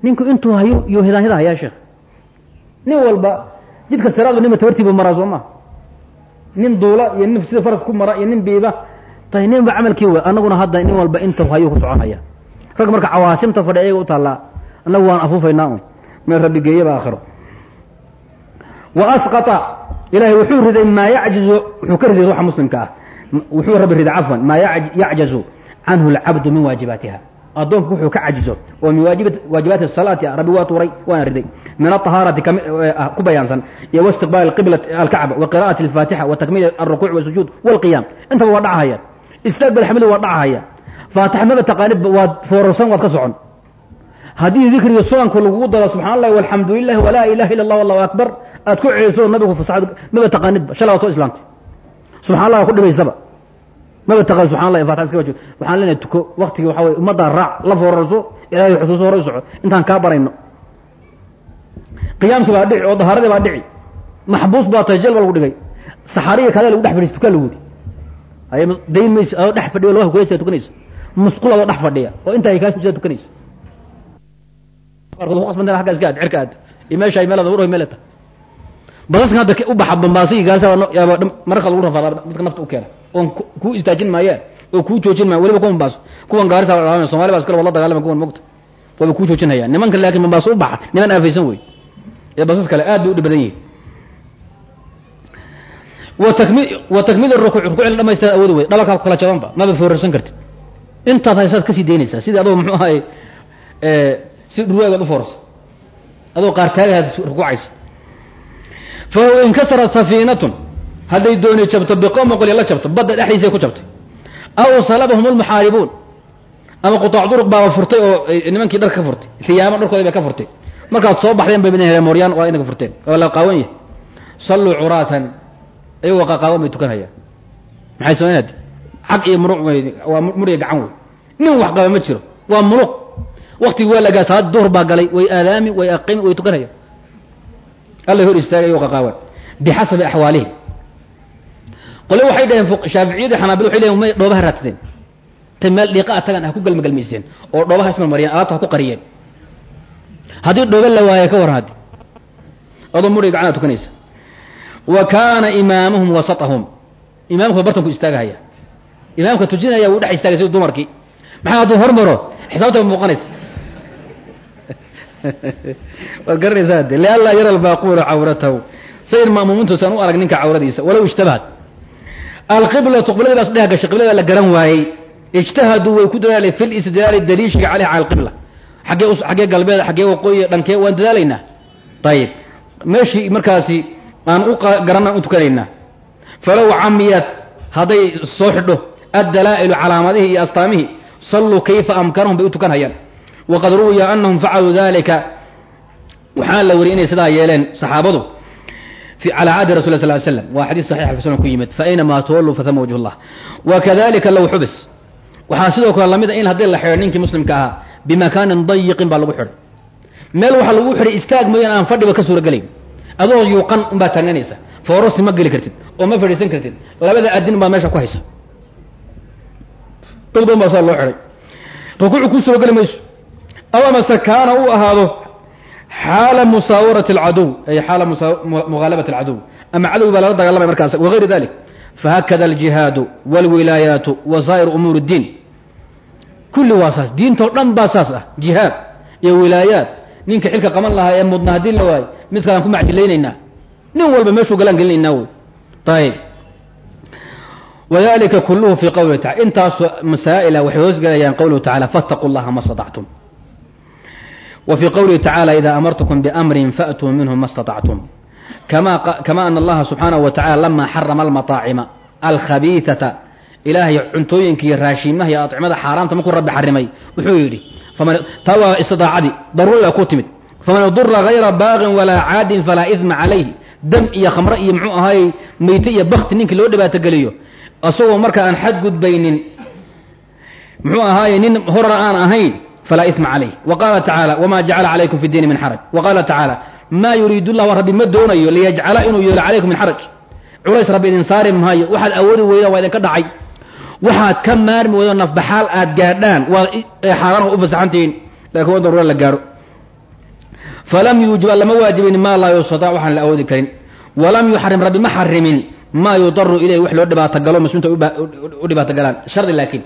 ninku intuu hayo iyo hidaan hida hayaa sheekh. Nin walba jidka siraadu ninba tabartiiba maraa soo maa nin duula iyo nin sida faras ku mara iyo nin biiba. Tay ninba camalkii w anaguna hadda nin walba inta hayuu ku soconaya. Rag marka cawaasimta fadhi ayaga u taallaa annagu waan afuufaynaa un. Meel rabbi geeyaba aakhiro wa asqata ilahay wuxuu riday maa yacjizu wuxuu ka riday ruuxa muslimka ah. Wuxuu rabbi riday cafwan maa yacjazu canhu alcabdu min waajibaatiha. Addoonku wuxuu ka cajizo. Oo min waajibaati salaati ah rabbi waa tuuray waana riday. Min aطahaarati ku bayaansan iyo waistiqbaali qiblat alkacba wa qira'ati alfaatixa wa takmiil alrukuuc wasujuud walqiyaam intaba waa dhacahaya. Istaaqbal xamli waa dhacahaya. Faatixa maba taqaanidba waad foorarsan waad ka socon haddii dikriga sunanka lagugu daro subxana walxamdu lilah walaa ilaha illa allah allahu akbar aad ku celiso nabigu fasaxad maba taqaanidba shalay soo islaamtay. Subxana waa ku dhibaysaba. Maba taqaan subxana fatixa iska wajib. Waxaan leenahay tuko waqtigii waxa weye ummaddaa raac la foorarso ilaahay xusuuso horay soco. Intaan kaa barayno. Qiyaamkii baa dhici oo dahaaradii baa dhici. Maxbuus baa tahay jeel baa lagu dhigay. Saxariya kadaa lagu dhex fadhiis tukaa lagu yidhi ay dayn mayso adoo dhex fadhiyo labaha kula jira tukanayso. Musqul adoo dhex fadhiya oo intaa ay kaa tukanayso qaarkood ku qasbantaa agga iska aad cirka aad iyo meesha meelada ur meeleta basaskan hadda u baxa bambaasigi gaasa yaaba marka lagu rafaada dadka nafta u keena. Oon kuu istaajin maayaan oo kuu joojin maaya weliba kuwan baas kuwan gaarisa la somali baa iskale wala dagaalama kuwan mogta waaba kuu joojinhayaan nimanka laakiin bambaas u baxa niman aafaysan wey. Ee basas kale aad bay u dhib badan yihiin wa takmiil rukuuc rukuuc la dhamaystira awoodi wey dhabarkaa kala jabanba maba foorarsan kartid. Intaad haysaad ka sii daynaysaa. Sidii adoo muxuu ahay si dhurwaagaad u foorarsa adoo qaartaagahaad rukuucaysa fa huwa inkasarat safiinatun hadday dooni jabto biqowmi qolya la jabto badda dhexdiisay ku jabtay. Aw salabahum almuxaaribuun. Ama qutaac duruq baaba furtay oo nimankii dhar ka furtay hiyaamo dharkoodi bay ka furtay. Markaad soo baxdeen bay midn mooryaan waa inaga furteen. Waa la qaawan yahay. Salluu curaatan. Iyagoo qaqaawan bay tukanhayaan maxay sameyn xag iyo muruq waa muriya gacan wax qaba ma jiro. Waa muluq waktigi waa lagaa salaad duhur baa galay way aadaami way aqimi way tukanhayaan alla hor istaagay qaqaawan bixasabi axwaalihim. Qole waxay dhaheen shaaficiyadii xanaabil waxay lehin may dhoobaha raadsadeen tay meel dhiiqa a tagan ha ku galmagalmaysteen oo dhoobaha ismarmariyeen alaabta ha ku qariyeen. Haddii dhooba la waaye ka waran haddi adoo muriga gacanaad tukanaysa. Wa kaana imaamuhum wasatahum. Imaamku bartanku istaagahaya. Imaamka tujinaya wuu dhex istaagay sida dumarkii. Maxaa hadduu hormaro? Xisaabta muuqanaysa waad garanaysaa de lianlaa yara albaaquuna cawratahu. Sayn ma'muumintuusan u arag ninka cawradiisa walow ijtabahad alqiblatu qibladii baa gashay qiblada la garan waayey. Ijtahaduu way ku dadaaleen fi listidlaali daliishiga caleyha cala xaggee xaggee galbeed xaggee waqooyi dhankee waan dadaalaynaa. Ayib meeshii markaasi aan u garanaan u tukanaynaa. Falow camiyat hadday soo xidho addalaa'ilu calaamadihii iyo astaamihii salluu kayfa amkanahum bay u tukanhayaan waqad ruwiya anahum facaluu dalika waxaa la wariyay inay sidaa yeeleen saxaabadu calى cahdi rasul l sl slam waa xadiis fi sunan ku yimid faaynamaa tuwalluu fasama wajh llah wakadalika low xubis waxaa sidoo kale la mid a in haddii la xidho ninkii muslimka ahaa bimakaanin dayiqin baa lagu xidhay meel waxaa lagu xidhay istaag mooyaan aan fadhiba ka suura gelayn adoo yuuqan unbaad taaganaysa foorosi ma geli kartid oo ma fadhiisan kartid labada adin baad meesha ku haysa dad badan baa saa loo xidhay rukuucu kuu suura geli mayso aw amase kaana uu ahaado xaala musaawarati alcadow ay xaala mughaalabati alcadow ama cadow baa lala dagaalamaya markaas wagayri dalik fahakada aljihaadu walwilaayaatu wa saa'ir umuur اddiin kulli waa saas diintao dhan baa saas ah jihaad iyo wilaayaat ninka xilka qaban lahaa ee mudna haddii la waayo mid kalaan ku macjilaynaynaa nin walba meeshuu galaan gelinaynaa wey ayib wadalika kulluhu fii qawlihi taala intaas masaa'ila waxay hoosgelayaan qawluhu tacala faataquu llaha ma staطactum wa fii qawlihi tacala ida amartukum biamrin faatuu minhu ma staطactum kama ana allaha subxaanahu wa tacala lama xarama almaطaacima alkhabiiثata ilaahay cuntooyinkiiyo raashiimaha iyo acimada xaaraamta markuu rabbi xarimay wuxuu yidhi taa waa istidaacadii daruuri baa ku timid faman idura hayra baaqin walaa caadin falaa idma calayh dam iyo khamre iyo muxuu ahaayey meyte iyo bakti ninkii loo dhibaato geliyo asagoo marka aan xadgudbaynin muxuu ahaaye nin horara aan ahayn falaa idma calayh wa qaala tacaala wama jacala calaykum fi diini min xaraj wa qaala tacaala maa yuriidu llah rabbi ma doonayo liyajcala inuu yeelo calaykum min xaraj culays rabbi idin saari maayo waxaad awoodi weydaan waa idinka dhacay waxaad ka maarmi weydo nafbaxaal aad gaadhaan waad xaaraanha u fasaxantihiin laakiin wa daruura la gaadho falam yuujib lama waajibin maa laa yustatac waxaan la awoodi karin walam yuxarim rabbi ma xarimin maa yudaru ilayh wax loo dhibaato galo muslimta u dhibaato galaan shardi laakiin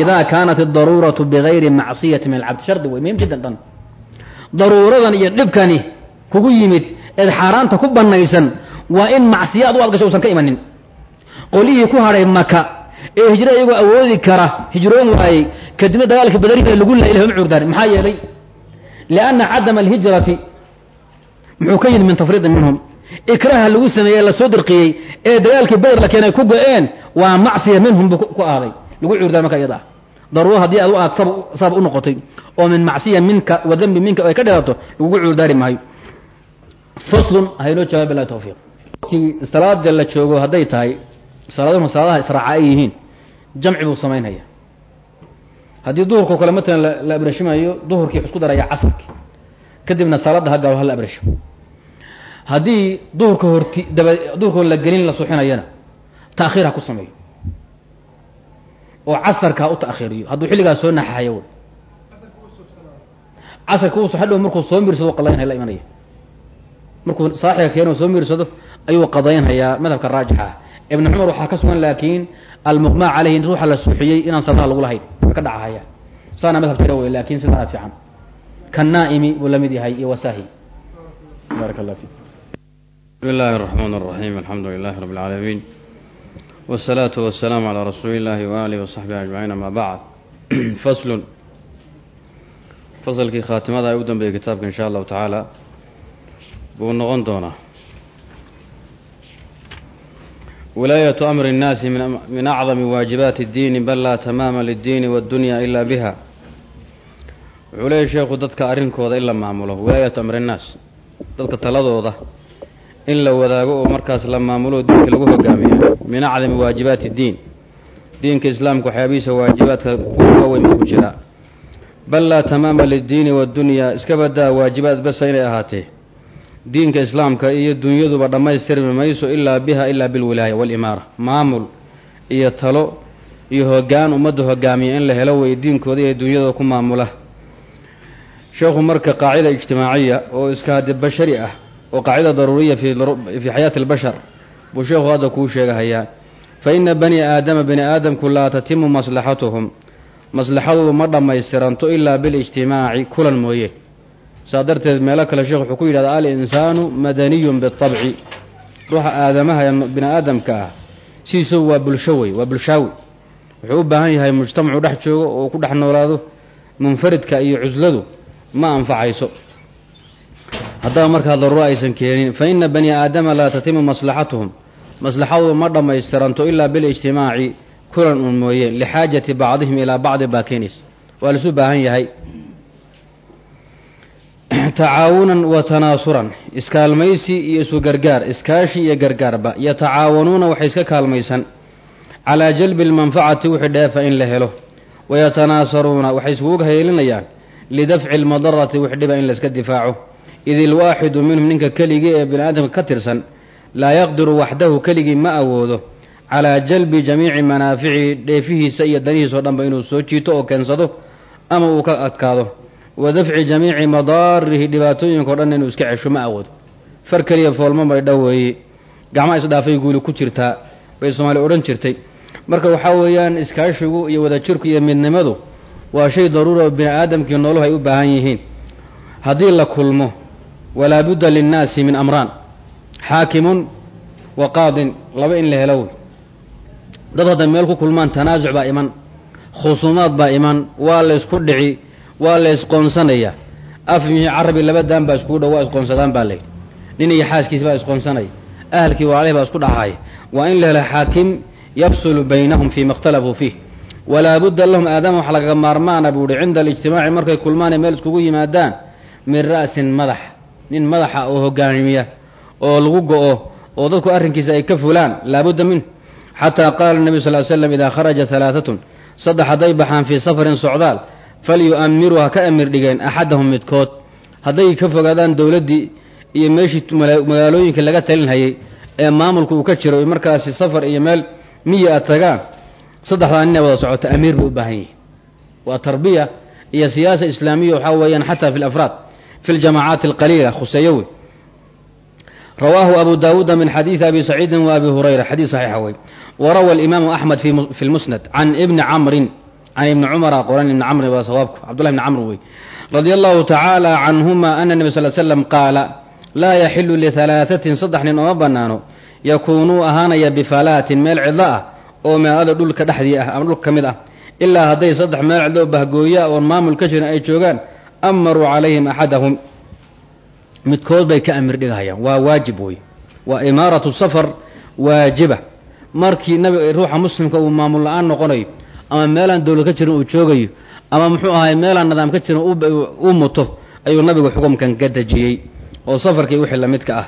idaa kaanat adaruuratu bigayri macsiyati min alcabdi shardi wey muhiim jiddan dhan daruuradan iyo dhibkani kugu yimid eed xaaraanta ku banaysan waa in macsiya ad u adgasho usan ka imanin qolihii ku hadhay maka ee hijro iyagoo awoodi kara hijroon waayey kadibna dagaalka badariga lagu laayay lama cuurdaarin maxaa yeelay lianna cadama alhijrati muxuu ka yimid min tafriidin minhum ikraaha lagu sameeyey la soo dirqiyey ee dagaalkii beder la ku go-een waa macsiya minhum buu ku aaday lagu cuurdaar marka daruuro haddii ad aad sabab u noqotay oo min macsiya minka wa dambi minka ay ka dherato lagugu cuurdaari maayo. Faslun haynoo jawaab bilahi tawfiiq. Salaada la joogo hadday tahay salaaduhu salaadaha israaca ay yihiin jamci buu samaynaya. Haddii duhurkao kale matalan la abrashimayo duhurkii isku daraya casarki kadibna salaada ha gaalo ha la abrashimo haddii duhurka horti daba duhurka la gelin la suuxinayana ta'khiir ha ku sameeyo oo casarkaa u takhiriyo hadduu xilligaa soo naxayo casarka u hadhow markuu soo miirsado qadaynhaya la imanaya. Markuu saaxiga keeno soo miirsado ayuu qadaynhayaa madhabka raajixa. Ibn cumar waxaa ka sugan laakiin almuqmaa caleyhi ruuxa la suuxiyey inaan saladaa lagu lahayn ka dhacahaya saana madhab jira wey laakin sidaa fiican. Ka naaimi buu la mid yahay iyo wasahi baaraka allah fik bismi illaahi raxmaan raxiim alxamdu lilahi rabi اlcaalamiin wsalaatu wasalaamu calaa rasuuli illaahi وآله wasaxbihi أجمعين amaa bacd faslun fasalkii khaatimada ee u dambeeyey kitaabka insha allahu tacaala buu noqon doonaa wilaayatu amri اnnaasi min acdami waajibaati اddiini bal laa tamaama liddiini waaddunya ilaa biha wuxuu leeyahy sheekhu dadka arrinkooda in la maamulo wilaayatu amri nnaas dadka taladooda in la wadaago oo markaas la maamulo diinka lagu hogaamiyo. Min acdami waajibaati اddiin diinka islaamka waxyaabihiisa waajibaadka kuwa waaweyn buu ku jiraa bal laa tamaama liddiini waddunyaa iska badaa waajibaad basa inay ahaatee. Diinka islaamka iyo dunyaduba dhammaystirmi mayso ilaa biha ilaa bilwilaaya waalimaara maamul iyo talo iyo hoggaan ummadda hogaamiya in la helo wey diinkooda iyo dunyadooda ku maamula. Sheekhu marka qaacida ijtimaaciya oo iska haddi bashari ah oo qaacida daruuriya fii xayaati albashar buu sheekhu hadda kuu sheegahayaa. Fa ina bani aadama bani aadamku laa tatimu maslaxatuhum maslaxadoodu ma dhammaystiranto ilaa bilijtimaaci kulan mooye. Saa darteed meelo kale sheekh wuxuu ku yidhahda al-insaanu madaniyun bitabci. Ruuxa aadamaha ee bini aadamka ah sidiisuu waa bulsho wey waa bulshaawi wuxuu u baahan yahay mujtamacu dhex joogo oo ku dhex noolaado munfaridka iyo cusladu ma anfacayso haddaba markaa daruuro aysan keenin fa ina bani aadama laa tatimu maslaxatuhum. Maslaxadoodu ma dhammaystiranto ilaa bilijtimaaci kulan un mooye lixaajati bacdihim ilaa bacdi baa keenaysa waa laisu baahan yahay. Tacaawunan wa tanaasuran iskaalmaysi iyo isu gargaar iskaashi iyo gargaarba yatacaawanuuna waxay iska kaalmaysan. Calaa jalbi almanfacati wixii dheefa in la helo. Wayatanaasaruuna waxay iskugu heelinayaan lidafci almadarati wix dhiba in layska difaaco id ilwaaxidu minhum ninka keligii ee bini aadamka ka tirsan laa yaqdiru waxdahu keligii ma awoodo calaa jalbi jamiici manaafici dheefihiisa iyo danihiisa o dhanba inuu soo jiito oo keensado ama uu ka adkaado. Wa dafci jamiici madaarihi dhibaatooyinka o dhan inuu iska cesho ma awoodo. Far keliya foolma maydha weeye gacmaha isdhaafay guuli ku jirtaa bay soomaali odhan jirtay. Marka waxaa weeyaan iskaashigu iyo wadajirku iyo midnimadu waa shay daruuri oo bini aadamkii nooluhu ay u baahan yihiin. Haddii la kulmo walaa budda linnaasi min amraan. Xaakimun wa qaadin laba in la helo wey. Dad hadday meel ku kulmaan tanaasuc baa iman khusuumaad baa iman waa la ysku dhici waa la isqoonsanayaa af mixii carabi laba daan baa iskugu dhow waa isqoonsadaan baa layidhi nin iyo xaaskiisa baa isqoonsanaya. Ahalkii waalih baa isku dhacaya waa in la helo xaakim yafsulu baynahum fii ma اkhtalafuu fiih. Walaa budda lahum aadama wax lagaga maarmaana buu ihi cinda alijtimaaci markay kulmaanay meel iskugu yimaadaan min ra'sin madax nin madaxa oo hogaamiya oo lagu go-o oo dadku arrinkiisa ay ka fulaan laabudda minh xataa qaala nebiyu sal ly slam idaa kharaja halaaatun saddex hadday baxaan fii safarin socdaal falyu-amiruu ha ka amir dhigeen axadahum midkood. Hadday ka fogaadaan dowladdii iyo meeshii magaalooyinka laga talinhayay ee maamulka uu ka jiro markaasi safar iyo meel miyi a tagaan saddexdaa nin ee wada socota amiir bay u baahan yihiin waa tarbiya iyo siyaasa islaamiya waxaa weeyaan xataa fi lafraad fi ljamaacaati alqaliila khuseeyo wey rawaahu abu daawuuda min xadiidi abi saciidin wa abi hurayra xadiis saxiixa wey warawa alimaamu axmed fi lmusnad can ibni camrin can ibni cumara qoran ibni camrin waa sawaabku cabdullahi ibni camr wey radia allahu tacaala canhuma ana nebi sal slam qaala laa yaxilu lihalaahatin saddex nin ooma bannaano yakuunuu ahaanaya bifalaatin meel cidlo ah oo meelada dhulka dhexdii ah ama dhulka ka mid ah ilaa hadday saddex meel cidlo bahgooya oon maamul ka jirin ay joogaan amaruu calayhim axadahum. Midkood bay ka amir dhigahayaan. Waa waajib wey waa imaaratu safar waajiba. Markii nabi ruuxa muslimka uu maamul la'aan noqonayo ama meelaan dowlad ka jirin uu joogayo ama muxuu ahay meelaan nidaam ka jirin u muto ayuu nabigu xukumkan ka dejiyey. Oo safarkii wixii lamidka ah.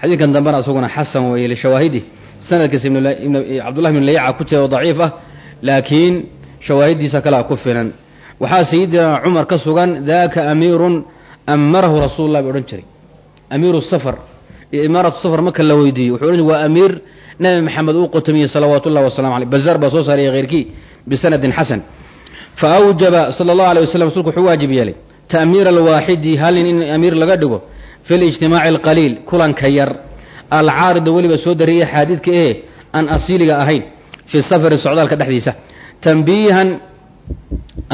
Xadiidkan dambena isaguna xasan weeye lishawaahidi sanadkiisa cabdullahi bn layaca ku jira oo daciif ah. Laakiin shawaahidiisa kalea ku filan waxaa sayidina cumar ka sugan daaka amiirun amarahu rasuulu lah bay odhan jiray. Amiiru safar iyo imaaratu safar marka la weydiiyey wuxuu odhan waa amiir nabi maxamed uu qotomiyey salawaatu ullahi wasalamu aleyh bazaar baa soo saaraya keyrkii bisanadin xasan. Fa awjaba sala allahu alay wasalam rasulku wuxuu waajib yeelay ta'miira alwaaxidi hal nin in amiir laga dhigo? Fi lijtimaaci alqaliil kulanka yar. Alcaarida weliba soo dariyay xaadiidka ee aan asiiliga ahayn fi safari socdaalka dhexdiisa. Tanbiihan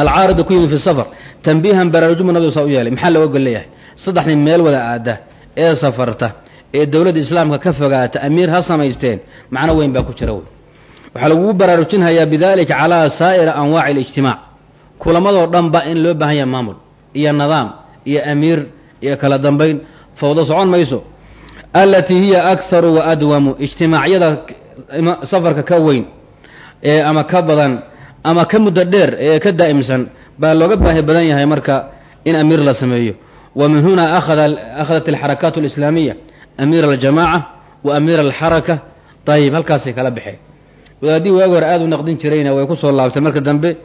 alcaarida ku yimid fi safar tanbiihan baraarujuma nabigu saa u yeelay maxaa looga gol leeyahay saddex nin meel wada aada ee safarta ee dowladda islaamka ka fogaata amiir ha samaysteen macno weyn baa ku jira wey waxaa lagugu baraarujinhayaa bidalika calaa saa'iri anwaaci alijtimaac kulamadoo dhanba in loo baahan yahay maamul iyo nidaam iyo amiir iyo kala dambayn fawdo socon mayso alatii hiya akharu wa adwamu ijtimaacyada safarka ka weyn ee ama ka badan ama ka muddo dheer ee ka daa'imsan baa looga baahi badan yahay marka in amiir la sameeyo. Wa min huna akhadat alxarakaat alislaamiya amiir aljamaaca wa amiir alxaraka ayib halkaasay kala baxeen. Wadaadii waagi hore aada u naqdin jirayna way ku soo laabtay. Marka dambe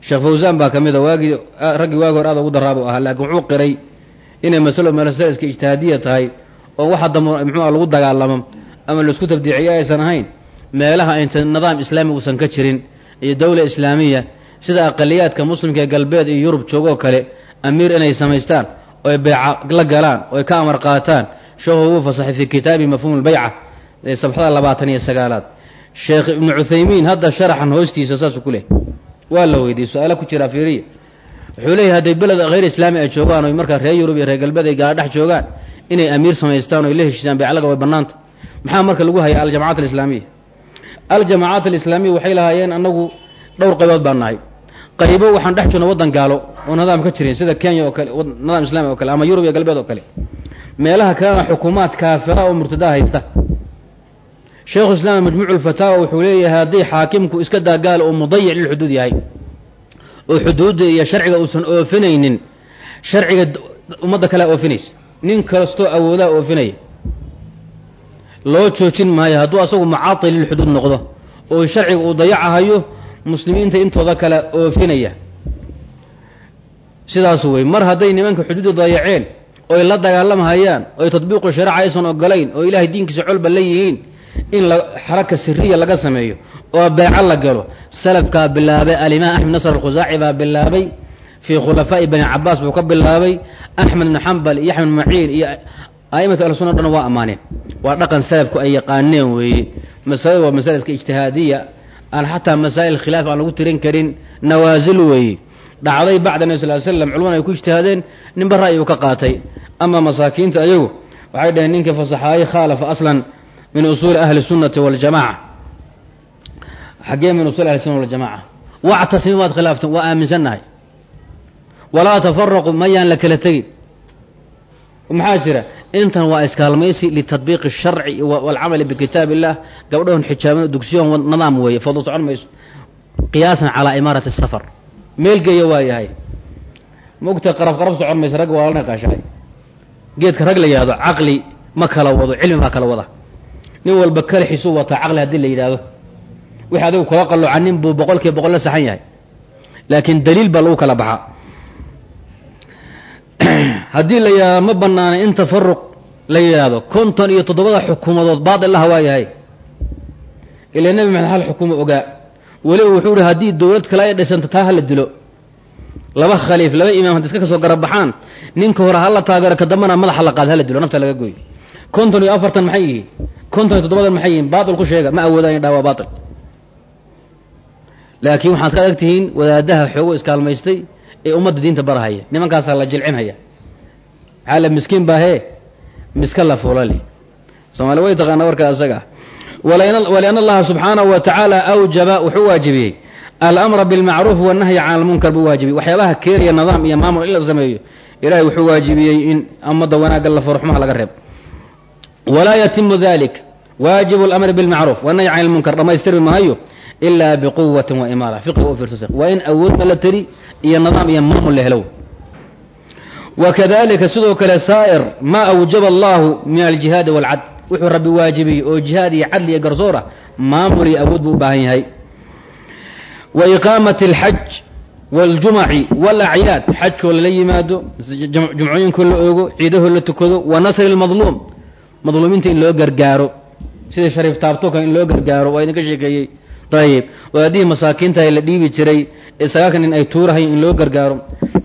sheekh fawsaan baa ka mid a waagii raggii waagi hore aad ugu daraabu ahaa laakiin wuxuu qiray inay masalo masaiska ijtihaadiya tahay oo waxa dambe muxuua lagu dagaalamo ama la isku tabdiiciyo aysan ahayn meelaha inta nidaam islaami uusan ka jirin iyo dowla islaamiya sida aqaliyaadka muslimka ee galbeed iyo yurub joogoo kale amiir inay samaystaan oy beyca la galaan oy ka amar qaataan sheekhu wuu fasaxay fii kitaabi mafhuum lbayca ee sabxada labaatan iyo sagaalaad. Sheekh ibnu cuthaymiin hadda sharaxan hoostiisa saasuu ku leehay waa la weydiiyey su'aalo ku jira fiiriya. Wuxuu leeyahy hadday beled hayr islaami ay joogaan oy markaa reer yurub iyo reer galbeed ay gaala joogaan inay amiir samaystaan oy la heshiisaan bayclaga way bannaanta. Maxaa marka lagu haya aljamacat alislaamiya aljamacaat alislaamiya waxay lahaayeen annagu dhowr qaybood baan nahay. Qaybo waxaan dhex jirno waddan gaalo oo nidaam ka jirin sida kenya oo kale nidaam islami oo kale ama yurub iyo galbeed oo kale. Meelaha kalena xukuumaad kaafira oo murtadaa haysta. Sheekhu islaam majmuucu lfataawa wuxuu leeyahay haddii xaakimku iska daa gaal oo mudayic lilxuduud yahay oo xuduudda iyo sharciga uusan oofinaynin sharciga ummadda kalea oofinaysa. Nin kastoo awoodaa oofinaya loo joojin maayo hadduu asagu mucaatil lilxuduud noqdo oo sharciga uu dayacahayo muslimiinta intooda kale oofinaya sidaas wey mar hadday nimanka xuduudda dayaceen oy la dagaalamhayaan oy tadbiiqu sharica aysan ogolayn oo ilaahay diinkiisa colba la yihiin in la xaraka siriya laga sameeyo oo beeco la galo. Salafkaa bilaabay alimaam axmed nasr alkhusaaci baa bilaabay fii khulafaa'i bani cabaas buu ka bilaabay axmed ibnu xambal iyo axmed maciin iyo a'imatu ahlusuna o dhan waa ammaaneen waa dhaqan salafku ay yaqaaneen weeye masalada waa masala iska ijtihaadiya. Aan xataa masaa'il khilaaf aan lagu tirin karin nawaasil weeye dhacday bacda nabi sal slam culumada ay ku ijtihaadeen ninba ra'yi uu ka qaatay. Ama masaakiinta ayagu waxay dhaheen ninkii fasaxaayey khaalafa aslan min usuuli ahli sunnati waljamaca xaggee min usuuli ahli sunna waljamaca wactasimu waad khilaafteen waa aaminsannahay. Walaa tafaraqu mayaan la kala tegin. Maxaa jira intan waa iskaalmaysi litadbiiqi sharci walcamali bikitaab illah gabdhahon xijaaban dugsiyohon nadaam weeye foodo socon mayso qiyaasan calaa imaarati safar. Meelgeeya waa yahay. Mogta qaraf qaraf socon mayso rag waa naqaashahay geedka rag la yidhahdo caqli ma kala wado cilmi baa kala wada. Nin walba kalxiisuu wataa caqli haddii la yidhaahdo. Wixii adigu kula qalooca nin buu boqolkiiba boqol la saxan yahay. Laakiin daliil baa lagu kala baxaa. haddii la yidhahdo ma banaana in tafaruq la yidhaahdo. Konton iyo toddobada xukuumadood baadilaha waa yahay ilaa nebi maxamed hal xukuumo ogaa. Weliba wuxuu ihi haddii dowlad kale ay dhisanta taa hala dilo. Laba khaliif laba imaam haddi iska ka soo garabaxaan ninka hore hala taageero ka dambana madaxa la qaad hala dilo nafta laga gooyo. Konton iyo afartan maxay yihiin? Konton iyo toddobadan maxay yihiin? Baatil ku sheega ma awoodaan dhaa waa baatil. Laakiin waxaad ka adag wadaadaha xoogo iskaalmaystay ee ummadda diinta barahaya nimankaasaa la jilcinhaya la miskiin baa hee miska la fuula leh soomaali way taqaanaa warkaa isaga. Walian allaha subxaanahu wa tacaala awjaba wuxuu waajibiyey. Almra bilmacruuf wanahyi can almunkar buu waajibiyey. Waxyaabaha keenaya nidaam iyo maamul in la sameeyo ilahay wuxuu waajibiyey in ummadda wanaagga la xumaha laga reeb. Walaa yatimu dalik waajibu اlamri bilmacruuf wanahyi can lmunkar dhamaystirmi maayo ilaa biquwatin wa imaara fiqiga u fiirsa waa in awoodna la tari iyo nidaam iyo maamul la helow wakadalika sidoo kale saa'ir maa awjaba allahu min aljihaadi wاlcadl wuxuu rabbi waajibiyey oo jihaad iyo cadli iyo garsoor ah maamul iyo awood buu u baahan yahay wa iqaamati alxaj wاljumaci wاlacyaad xajkoo lala yimaado jumcooyinkoo la oogo ciidahoo la tukado wa nasri اlmadluum madluumiinta in loo gargaaro sida shariif taabtoka in loo gargaaro waa idinka sheekeeyey ayib wadaadihii masaakiinta la dhiibi jiray ee sagaalka nin ay tuurahayn in loo gargaaro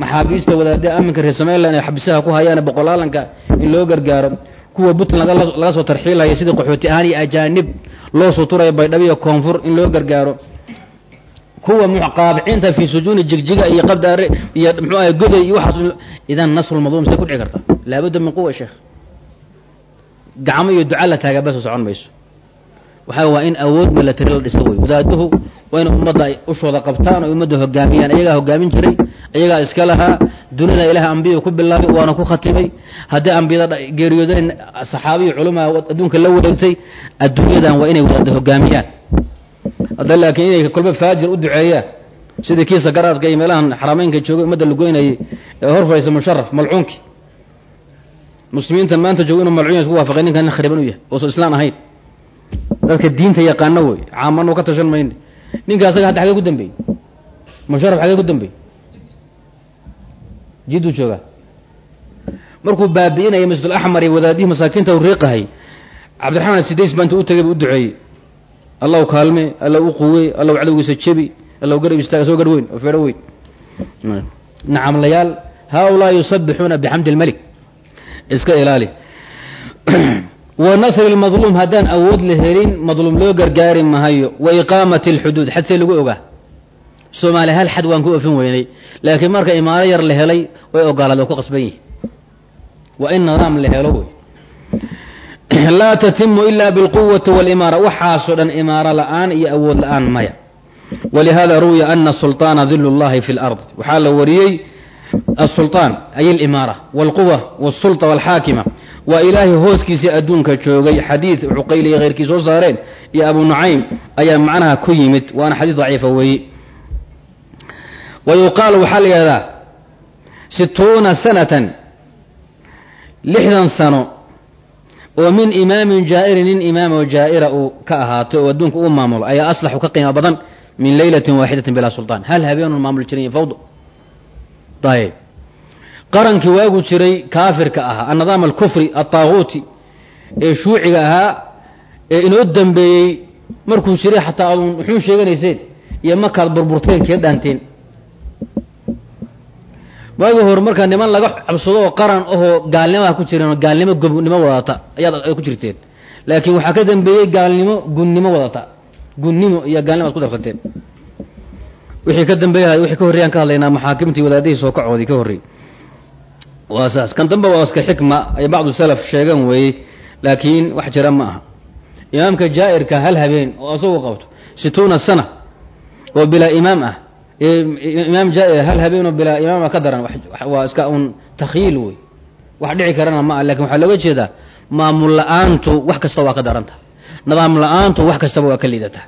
maxaabiista wadaadee aminka reer somalilan ay xabisaha ku hayaan boqolaalanka in loo gargaaro kuwa puntland laga soo tarxiilhaya sidii qaxooti ahaan iyo ajaanib loo suturaya baydhabo iyo koonfur in loo gargaaro kuwa muqaabiciinta fii sujuuni jigjiga iyo qabdaare iyo mxuu ahay goday iyo waxaas idan nasrulmadluum say ku dhici karta. Laabudda min quwa sheekh gacmo iyo duca la taagaa basoo socon mayso waxaa waa in awood milatari la dhisa wadaaduhu waa inay ummadda ushooda qabtaan oo ummadda hogaamiyaan ayagaa hogaamin jiray ayagaa iska lahaa dunida ilaah ambiya ku bilaabay waana ku khatimay. Haddii ambiyada geeriyoodeen saxaabiyi culamaa adduunka la wareegtay adduunyadan waa inay wadaada hogaamiyaan. Hadda laakiin inay kolba faajir u duceeyaan. Sidii kiisa garaadka iyo meelahan xarameynka joogay ummadda lagoynayay ee hor fadhiisa musharaf malcuunki. Muslimiinta maanta joogo inuu malcuun isku waafaqay ninkan nin khariban u yahay oosan islaan ahayn dadka diinta yaqaano wey caamano ka tashan mayne. Ninka asaga hadda xagee ku dambeeyey. Musharaf xagee ku dambeeyey. Jidduu joogaa markuu baabi'inaya masjid alaxmar iyo wadaadihii masaakiinta u riiqahay cabdiraxmaan sidays baa u tagay bu u duceeyey. Allahu kaalme alla u quwey allahu cadowgiisa jebi allahu garab istaaga soo garh weyn oo feedho weyn. Nacamlayaal haaulaa yusabbixuuna bixamdi lmalik iska ilaali wa nasri lmadluum haddaan awood la helin madluum loo gargaari mahayo wa iqaamati alxuduud xadsee lagu ogaa soomaaliya hal xad waan ku ofin weynay laakiin marka imaaro yar la helay way ogolaad oo ku qasban yihin waa in nidaam la helo wey laa tatimu ila bilquwati walimaara waxaasoo dhan imaaro la'aan iyo awood la'aan maya walihada ruwiya ana sulطaana dil اllahi fi اlard waxaa la wariyey asulطaan ay alimaara wاlquwa wاsulطa wاlxaakima waa ilaahay hooskiisii adduunka joogay. Xadiid cuqayli iyo keyrkii soo saareen iyo abu nucaym ayaa macnaha ku yimid waana xadiid daciifa weeye. Wa yuqaal waxaa la yihahdaa situuna sanatan lixdan sano oo min imaamin jaa'irin nin imaamo jaa'ira uu ka ahaato oo adduunka uu maamulo ayaa aslaxu ka qiimo badan min leylatin waaxidatin bilaa sulطaan hal habeenun maamul jiray fawdo ayb qarankii waagu jiray kaafirka ahaa annidaam alkufri altaaguuti ee shuuciga ahaa ee inoo dambeeyey markuu jiray xataa adun wuxuu sheeganayseen iyo markaad burburteen kee dhaanteen? Waagi hore markaa niman laga cabsado oo qaran ahoo gaalnimaha ku jireen oo gaalnimo gobnimo wadata ayaad ku jirteen. Laakiin waxaa ka dambeeyey gaalnimo gunnimo wadata gunnimo iyo gaalnimo ad ku darsateen. Wixii ka dambeeyahay wixii ka horreyaan ka hadlaynaa maxaakimtii wadaadihii soo kacoodii ka horrey waa saas. Kan dambe waa iska xikma. Ay bacdu salaf sheegan weeyey laakiin wax jira ma aha. Imaamka jaa'irka hal habeen oo asagu qabto situuna sana oo bilaa imaam ah. Imaam jaa hal habeenoo bilaa imaama ka daran waa iska un takhyiil wey. Wax dhici karana ma ah laakiin waxaa looga jeedaa maamul la'aantu wax kasta waa ka daranta. Nidaam la'aantu wax kastaba waa ka liidata.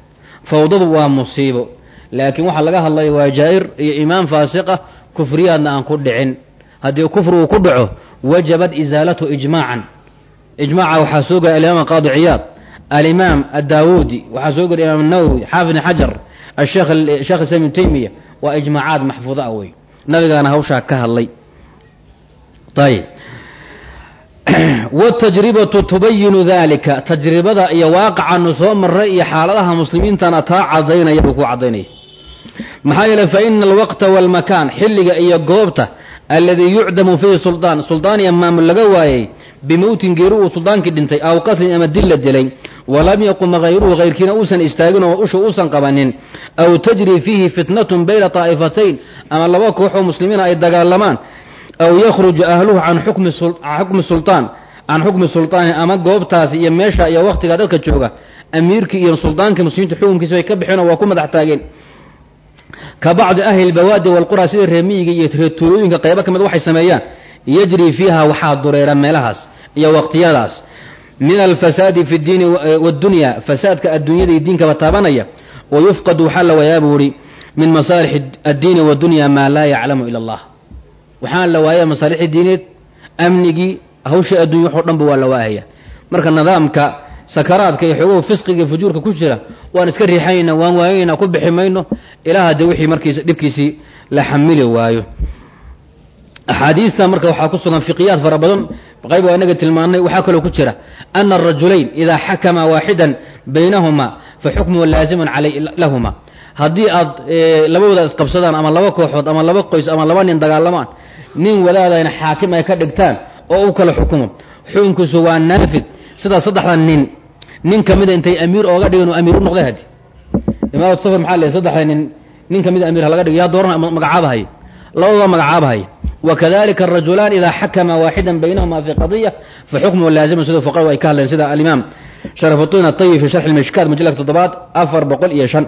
Fawdadu waa musiibo. Laakiin waxaa laga hadlaya waa jaa'ir iyo imaam faasiqa kufriyaadna aan ku dhicin haddii kufri uu ku dhaco wajabat isaalatu ijmaacan. Ijmaaca waxaa soo gara alimaam qaadi ciyaad alimaam addaawudi waxaa soo gara imaam nawowi xaafid ibn xajar sheekh islam ibn taymiya waa ijmaacaad maxfuuda ah wey nabigaana hawshaa ka hadlay. Ayib wاtajribatu tubayinu dalika tajribada iyo waaqicanu soo maray iyo xaaladaha muslimiintana taa cadaynaya buu ku cadaynaya maxaa yeele faina alwaqta wاlmakaan xilliga iyo goobta alladii yucdamu fiihi suldaan suldaan iyo maamul laga waayey bimowtin geeri uu suldaankii dhintay aw qatlin ama dil la dilay walam yaqum hayruhu hayrkiina uusan istaagin oo usha uusan qabanin aw tajri fiihi fitnatun bayna taa'ifatayn ama laba koox oo muslimiina ay dagaalamaan aw yakhruju ahluhu can xukmi sultaan can xukmi sultaani ama goobtaasi iyo meesha iyo waktiga dadka jooga amiirkii iyo suldaankii muslimiinta xukunkiisa bay ka baxeenoo waa ku madax taageen ka bacdi ahli lbawaadi walqura sida reemiyiga iyo reetuulooyinka qaybo ka mid waxay sameeyaan yajri fiiha waxaa dureera meelahaas iyo waqtiyadaas min alfasaadi fi اdiini wاdunya fasaadka adduunyada iyo diinkaba taabanaya wayufqad waxaa la wayaa buu ihi min masaalix addiini wadunya maa laa yaclamu ila اllah waxaan la waaya masaalixi diineed amnigii hawsha addunya waxoo dhan ba waa la waahaya marka nidaamka sakaraadka iyo xoogow fisqiga fujuurka ku jira waan iska riixanayna waan waayayna ku bixi mayno ilaa haddee wixii markiis dhibkiisii la xamili waayo. Axaadiista marka waxaa ku sugan fiqiyaad fara badan qayb waa inaga tilmaanay waxaa kaloo ku jira ana arajulayn idaa xakama waaxidan baynahuma fa xukmuhu laazimun lahuma. Haddii aad labadooda isqabsadaan ama laba kooxood ama laba qoys ama laba nin dagaalamaan nin wadaadayna xaakim ay ka dhigtaan oo u kala xukumo xukunkiisu waa naafid sidaa saddexda nin nin ka mida intay amiir ooga dhigan uu amiir u noqday hadi imaamad safar maxaa leeyahy saddexda nin nin ka mida amiir ha laga dhigo yaa doorana magacaabahay labadooda magacaabahay. Wakadalika arajulaan idaa xakama waaxida baynahuma fi qadiya fa xukmuhu laazimun sida fuqaradu ay ka hadleen sida alimaam. Sharafudiin atayi fi sharxi lmishkaat mujalladka toddobaad afar boqol iyo shan.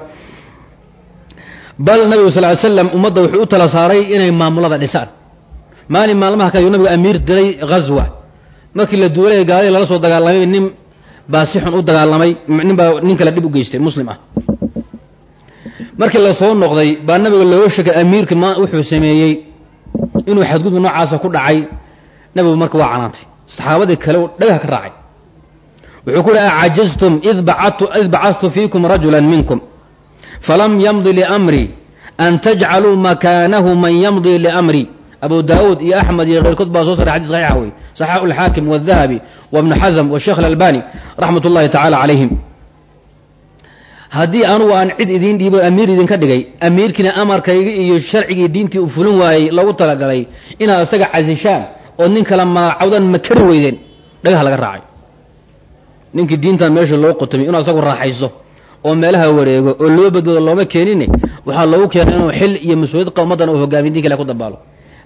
Bal nabigu sal ly slam ummadda wuxuu u tala saaray inay maamulada dhisaan. Maalin maalmaha kale nabigu amiir diray ghazwa. Markii la duulay gaaladii lala soo dagaalamay nin baa si xun u dagaalamay nin baa nin kale dhib u geystay muslim ah. Markii la soo noqday baa nabiga looga sheegay amiirka ma wuxuu sameeyey inuu xadgudub noocaasa ku dhacay. Nabigu marka waa canaantay. Saxaabadii kale dhagah ka raacay. Wuxuu ku uhi acajaztum id bacadtu fiikum rajula minkum falam yamdi liamri an tajcaluu makaanahu man yamdi liamri abu daauud iyo axmed iyo keyrkood baa soo saray xadis saxiixa wey. Saxaaxu alxaakim wadahabi wa bnu xasm washeekh alalbani raxmat ullahi tacala calayhim haddii anugu aan cid idiin dhiibo amiir idinka dhigay amiirkiina amarkayga iyo sharcigii diintii u fulin waayey loogu talagalay inaad isaga casishaan ood nin kala magacawdaan ma kari weydeen dhagaha laga raacay. Ninkii diintan meesha loo qotamay inuu asagu raaxaysto oo meelaha wareego oo loo badbado looma keenine waxaa loogu keenay inuu xil iyo mas'uuliyad ummaddan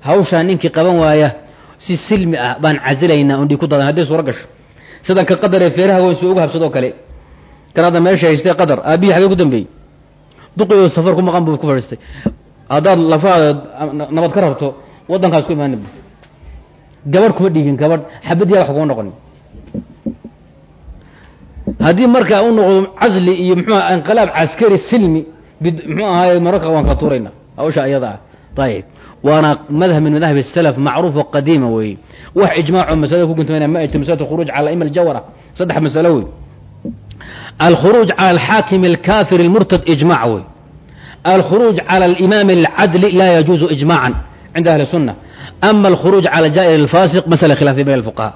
hawshaa ninkii qaban waaya si silmi ah baan casilaynaa on dhig ku dadan hadday suuro gasho. Sidan ka qadaree feeraha weyn suu ugu habsadoo kale kan hadda meesha haystee qadar aabihii xagee ku dambeeyey. Duqiyoo safar ku maqan buu ku fadhiistay. Haddaad lafaada nabad ka rabto waddankaas ku imaani bu gabadh kuma dhigin gabadh xabadyaa wax kuma noqonin. Haddii markaa u noqdo casli iyo muxuuha inqilaab caskari silmi muxuu ahaay mararka waan ka tuurayna hawsha ayada ah. Ayib waana madhab min madahib الslf macruuf oo qadiima weeye wax ijmaaco masalada ku guntamayna ma jirto masalatu khuruuj cala ima aljawra saddex masalo wey alkhuruuj cala alxaakim alkafir اlmurtad ijmac wey alkhuruuj cala alimaam اlcadli laa yajuuzu ijmacan cinda ahli الsuna ama alkhuruuj cala jaa'ir اlfasiq masala khilaafiya bayn alfuqaha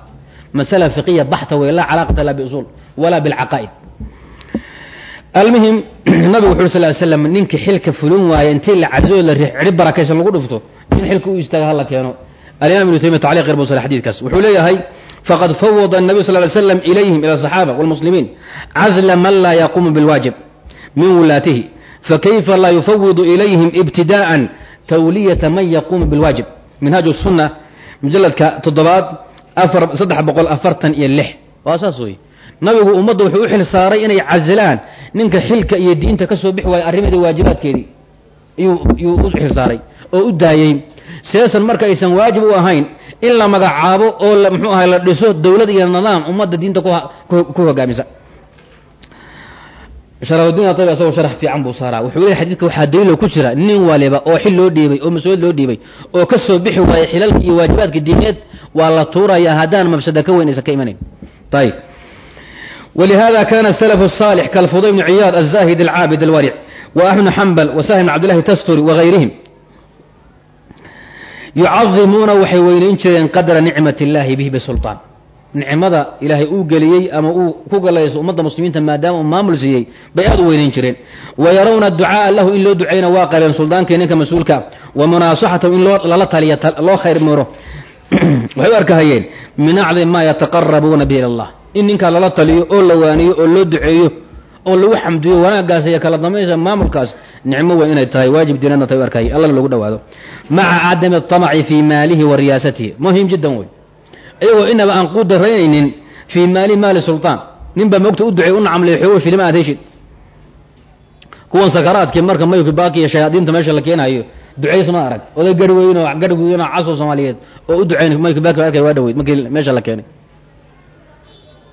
masala fiqiya baxta wey laa calaaqata la biusul wala bilcaqaa'id almuhim nabigu wuxu ur sal slam ninka xilka fulin waaya intii la cadidoo la riix cidhi barakaysan lagu dhufto in xilka u istaaga hala keeno alimam ibnu taymiya tacliq qeyr busal xadidkaas wuxuu leeyahay faqad fawada الnabiy sal ly slam ilayhim ila asaxaaba wاlmuslimiin cazla man laa yaquumu bilwaajib min wulaatihi fakayfa laa yufawidu ilayhim ibtidaءa tawliyata man yaquumu bilwaajib minhaaj الsuna mujaladka toddobaad afar saddex boqol afartan iyo lix waa saas wey nabigu ummadda wuxuu u xil saaray inay casilaan ninka xilka iyo diinta ka soo bixi waaya arrimeeda waajibaadkeedii yuu u xil saaray oo u daayey seesan marka aysan waajib u ahayn in la magacaabo oo muxuu ahay la dhiso dowlad iyo nidaam ummadda diinta ku hogaamisa. Sharafudiin atabi asagoo sharax fiican buu saaraa. Wuxuu leeyahy xadiidka waxaa daliilo ku jira nin waliba oo xil loo dhiibay oo mas'uuliyad loo dhiibay oo ka soo bixi waaya xilalka iyo waajibaadka diineed waa la tuurayaa haddaan mabsada ka weyn aysan ka imanayn. Ayib ولهذا كان السلف الصالح كالفضيل بن عياض الزاهد العابد الورع وأحمد بن حنبل وسهل بن عبد الله التستري وغيرهم يعظمون waxay weynayn jireen qadra nicmaة الlahi bih bsulطaan nicmada ilaahay uu geliyey ama uu ku galayso ummadda muslimiinta maadaama uu maamul siiyey bay aad u weynayn jireen wayarawna ducaaءa lahu in loo ducayna waa qaleen suldaankii ninka mas-uulka wa munaasaxatahu in lala taliya loo khayr miro waxay u arkahayeen min acdim ma yataqarabuuna bihi ilى اllah in ninkaa lala taliyo oo la waaniyo oo loo duceeyo oo lagu xamdiyo wanaaggaas iyo kala dambaysa maamulkaas. Nicmo weyn inay tahay waajib diinadna tay arkay. Allana lagu dhawaado. Maca cadami aطamaci fii maalihi wa riyaasatihi muhiim jiddan wey iyagoo inaba aan ku daraynaynin fii maalihi maali sulطaan nin baa moogta u duceey u nacamlay xoogo shilima aad heshid. Kuwan sakaraadkii marka mayki baaki iyo shayaadiinta meesha la keenayo ducaysma arag. Oday garh weyn oo garh weyn oo casow soomaaliyeed oo u ducayn mayki baaki arkay waa dhaweyd markii meesha la keenay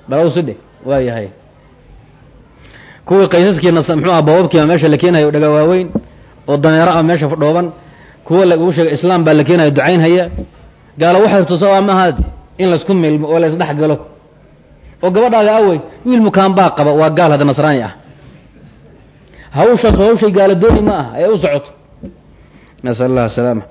balaw waa yahay. Kuwii qaysaskiina muxuu aha baababkiiba meesha la keenayo dhaga waaweyn oo dameero ah meesha dhooban kuwa lagu sheegay islaam baa la keenayo ducayn haya. Gaalo waxay tusa maahaad in laysku milmo oo laysdhex galo. Oo gabadhaaga awey wiil mukaanbaa qaba waa gaal hadda nasraani ah. Hawshaas hawshay gaalo dooni ma ah ee u socoto nasal allah asalaama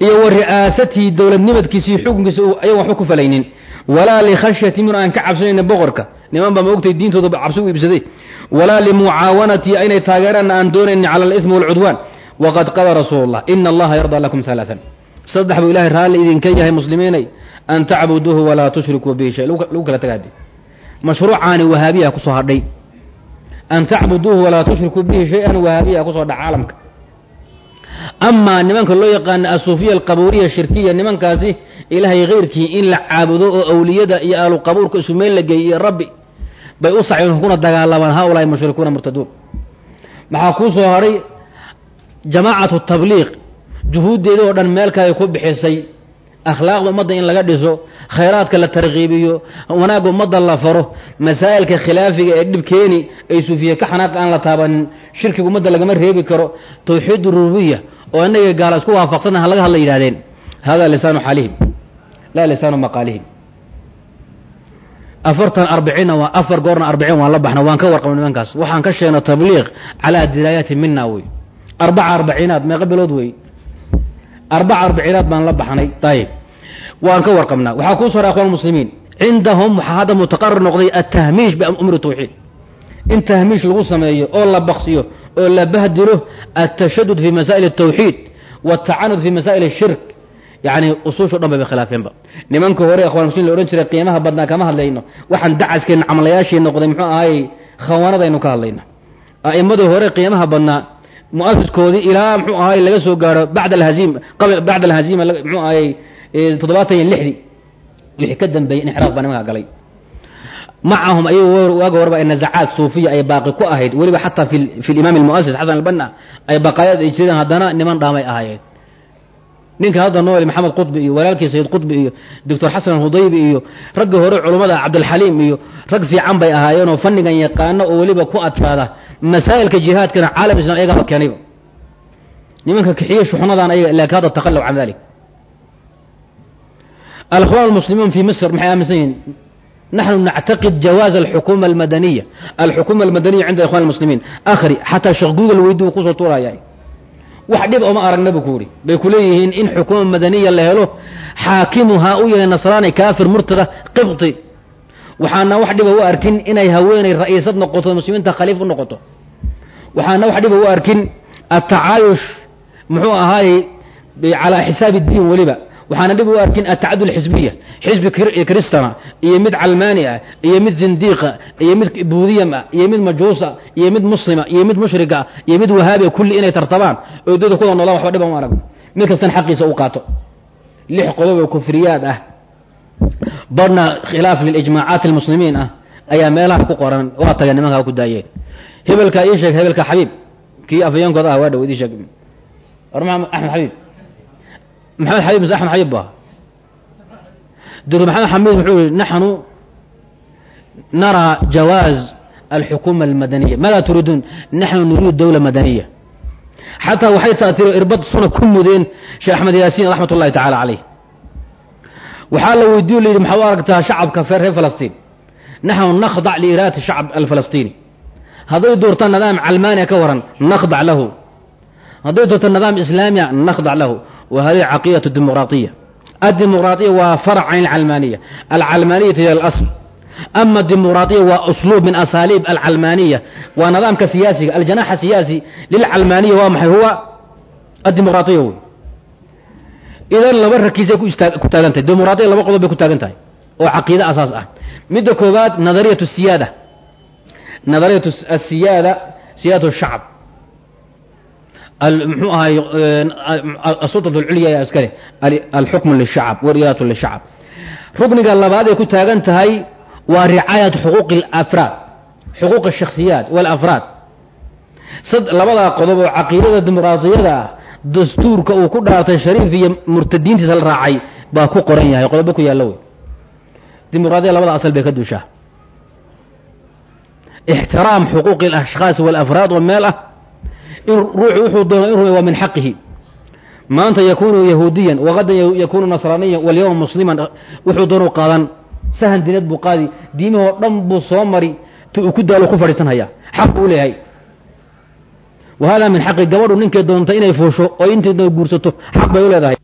iyo wa ri'aasatii dowladnimadkiisa iyo xukunkiisa ayagon waxba ku falaynin walaa likhashyati min aan ka cabsanayna boqorka. Niman baa maogtay diintooda cabsi u iibsaday. Walaa limucaawanati inay taageeraanna aan doonayni cala alithmi walcudwaan. Waqad qala rasuulu llah ina allaha yardaa lakum halaaan saddex buu ilahay raalli idinka yahay muslimiinay. An tacbuduuhu walaa tushrikuu bihi shay. Lagu kala tagaade mashruucaani wahaabiya ku soo hadhay. An tacbuduuhu walaa tushrikuu bihi shay-an wahaabiya ku soo dhaca caalamka. Amaa nimanka loo yaqaana asuufiya alqabuuriya shirkiya nimankaasi ilaahay keyrkii in la caabudo oo awliyada iyo ahlu qabuurka isu meel la geeyey iyo rabbi bay u saceen kuna dagaalamaan haulaai mushrikuuna murtaduun maxaa kuu soo hadhay jamaacatu tabliiq juhuuddeeda oo dhan meelkaay ku bixisay akhlaaqda ummadda in laga dhiso khayraadka la tarkiibiyo wanaagga ummadda la faro masaa'ilka khilaafiga ee dhib keeni ay suufiye ka xanaaq aan la taabanin shirkiga ummadda lagama reebi karo tawxiid rububiya oo inaga gaala isku waafaqsanaha laga hadla yidhahdeen hada lisaanu xaalihim laa lisaanu maqaalihim afartan arbiciinna waa afar goorna arbiciin waan la baxna waan ka warqabna nimankaas waxaan ka sheegna tabliiq calaa diraayaati mina wey arbaca arbaciinaad meeqa bilood wey arbaca arbiciinaad baan la baxnay ayib waan ka warqabnaa waxaa kuu sora akhwan muslimiin cindahum waxaa hadda mutaqarir noqday atahmiish biumri tawxiid in tahmiish lagu sameeyo oo la baksiyo oo la bahdilo altashadud fi masaa'il الtawxiid wاtacanud fi masaa'il الshirk yani usuusho dhan bay khilaafeenba nimanka hore akhwan muslimin la odhan jiray qiimaha badnaa kama hadlayno. Waxaan dacaskeena camalayaashii noqday muxuu ahay khawaanadaynu ka hadlayna a'immadii hore qiimaha badnaa muasiskoodii ilaa muxuu ahay laga soo gaaro bacd alhaziima bacda alhaziima muxuu ahay toddobaatan iyo lixdii wixii ka dambeeyey inxiraaf baa nimanka galay. Macahum ayagu waaga horeba ay nazacaad suufiya ay baaqi ku ahayd. Weliba xataa fi limaam almuasis xasan albanna ay baqaayaad ay jireen haddana niman dhaamay ahaayeen ninka hadda nool maxamed qudbi iyo walaalkii sayid qudbi iyo doctor xasan alhudaybi iyo ragga hore culummada cabdilxaliim iyo rag fiican bay ahaayeenoo fannigan yaqaano oo weliba ku adkaada masaa'ilka jihaadkana caalam islam ayagaaba keenayba. Nimanka kixiye shuxnadan ayaga laakin hadda takhallow can dalik alkhwan almuslimuun fi misr maxay aaminsan yihiin? Naxnu nactaqid jawaaز alxukuma almadaniya. Alxukuma almadaniya cinda ikhwan almuslimiin akhri xataa sheekh google weydi uu ku soo tuuraya wax dhib oma aragna bu ku yidhi. Bay ku leeyihiin in xukuma madaniya la helo xaakimuhaa u yahay nasraani kaafir murtada qibti. Waxaana wax dhiba u arkin inay haweenay ra'iisad noqoto muslimiinta khaliif u noqoto. Waxaana wax dhiba u arkin atacaayush muxuu ahaayey calaa xisaabi اdiin weliba waxaana dhib u arkin atacadul xisbiya xisbi kristana iyo mid calmaani ah iyo mid zindiiqa iyo mid buudiyam ah iyo mid majuusa iyo mid muslima iyo mid mushrika iyo mid wahaabiya kulli inay tartabaan oo dada kuda noolaan waxba dhiba ma aragno. Mid kastan xaqiisa u qaato. Lix qodob oo kufriyaad ah. Barna khilaaf lilijmaacaati almuslimiin ah ayaa meelaha ku qoran waa tageen nimankaa ku daayeen. Hebelkaa ii sheeg hebelka xabiib. Kii afayeenkooda ah waa dhow idii sheeg. War maxamed axmed xabiib maxamed xabiib mise axmed xabiib aha doctor maxamed xamiid wuxuu yihi naxnu naraa jawaaz alxukuma almadaniya maada turiiduun naxnu nuriidu dowla madaniya xataa waxay taatiro irbad suna ku mudeen sheekh axmed yaasiin raxmat ullahi tacala caleyh waxaa la weydiyo la yidhi maxaa u aragtaa shacabka reer falastiin naxnu nakhdac liiraadati shacab alfalastiini hadday doortaan nidaam calmaaniya ka waran nakhdac lahu hadday doorto nidaam islaamiya nakhdac lahu wa hadihi caqiidat dimuqraatiya addimuqraatiya waa farac can alcalmaaniya alcalmaaniyatu hiy alasl ama dimuqraatiya waa usluub min asaaliib alcalmaaniya waa nidaamka siyaasiga aljanaxa siyaasi lilcalmaaniya waa maxay huwa addimuqraatiya wey idan laba rakiisay ku taagan tahay dimuqraatiya laba qodob bay ku taagan tahay muxuu ahay asulطaة اlculya ayaa iska leh alxukm lishacab wariyadat lishacab rukniga labaad ay ku taagan tahay waa ricaayat xuquuq اlafraad xuquuq الshakhsiyaat wاlafraad labadaa qodob oo caqiidada dimuqraadiyada ah dastuurka uu ku dhaartay shariif iyo murtadiintiisa la raacay baa ku qoran yahay qodobo ku yaalla wey dimuqraadiya labada asal bay ka duushaa ixtiraam xuquuqi اlashkhaas wاlafraad oo meel ah in ruuxu wuxuu doono in rumeey waa min xaqihi. Maanta yakunu yahuudiyan wagadan yakunu nasraaniyan walyawma musliman wuxuu doonu qaadan. Sahan diinad buu qaadi diimihoo dhan buu soo mari ti uu ku daalo ku fadhiisanhaya xaq buu leeyahay. Wa hada min xaqi gabadhu ninkay doonta inay fuusho oo intii guursato xaq bay u leedahay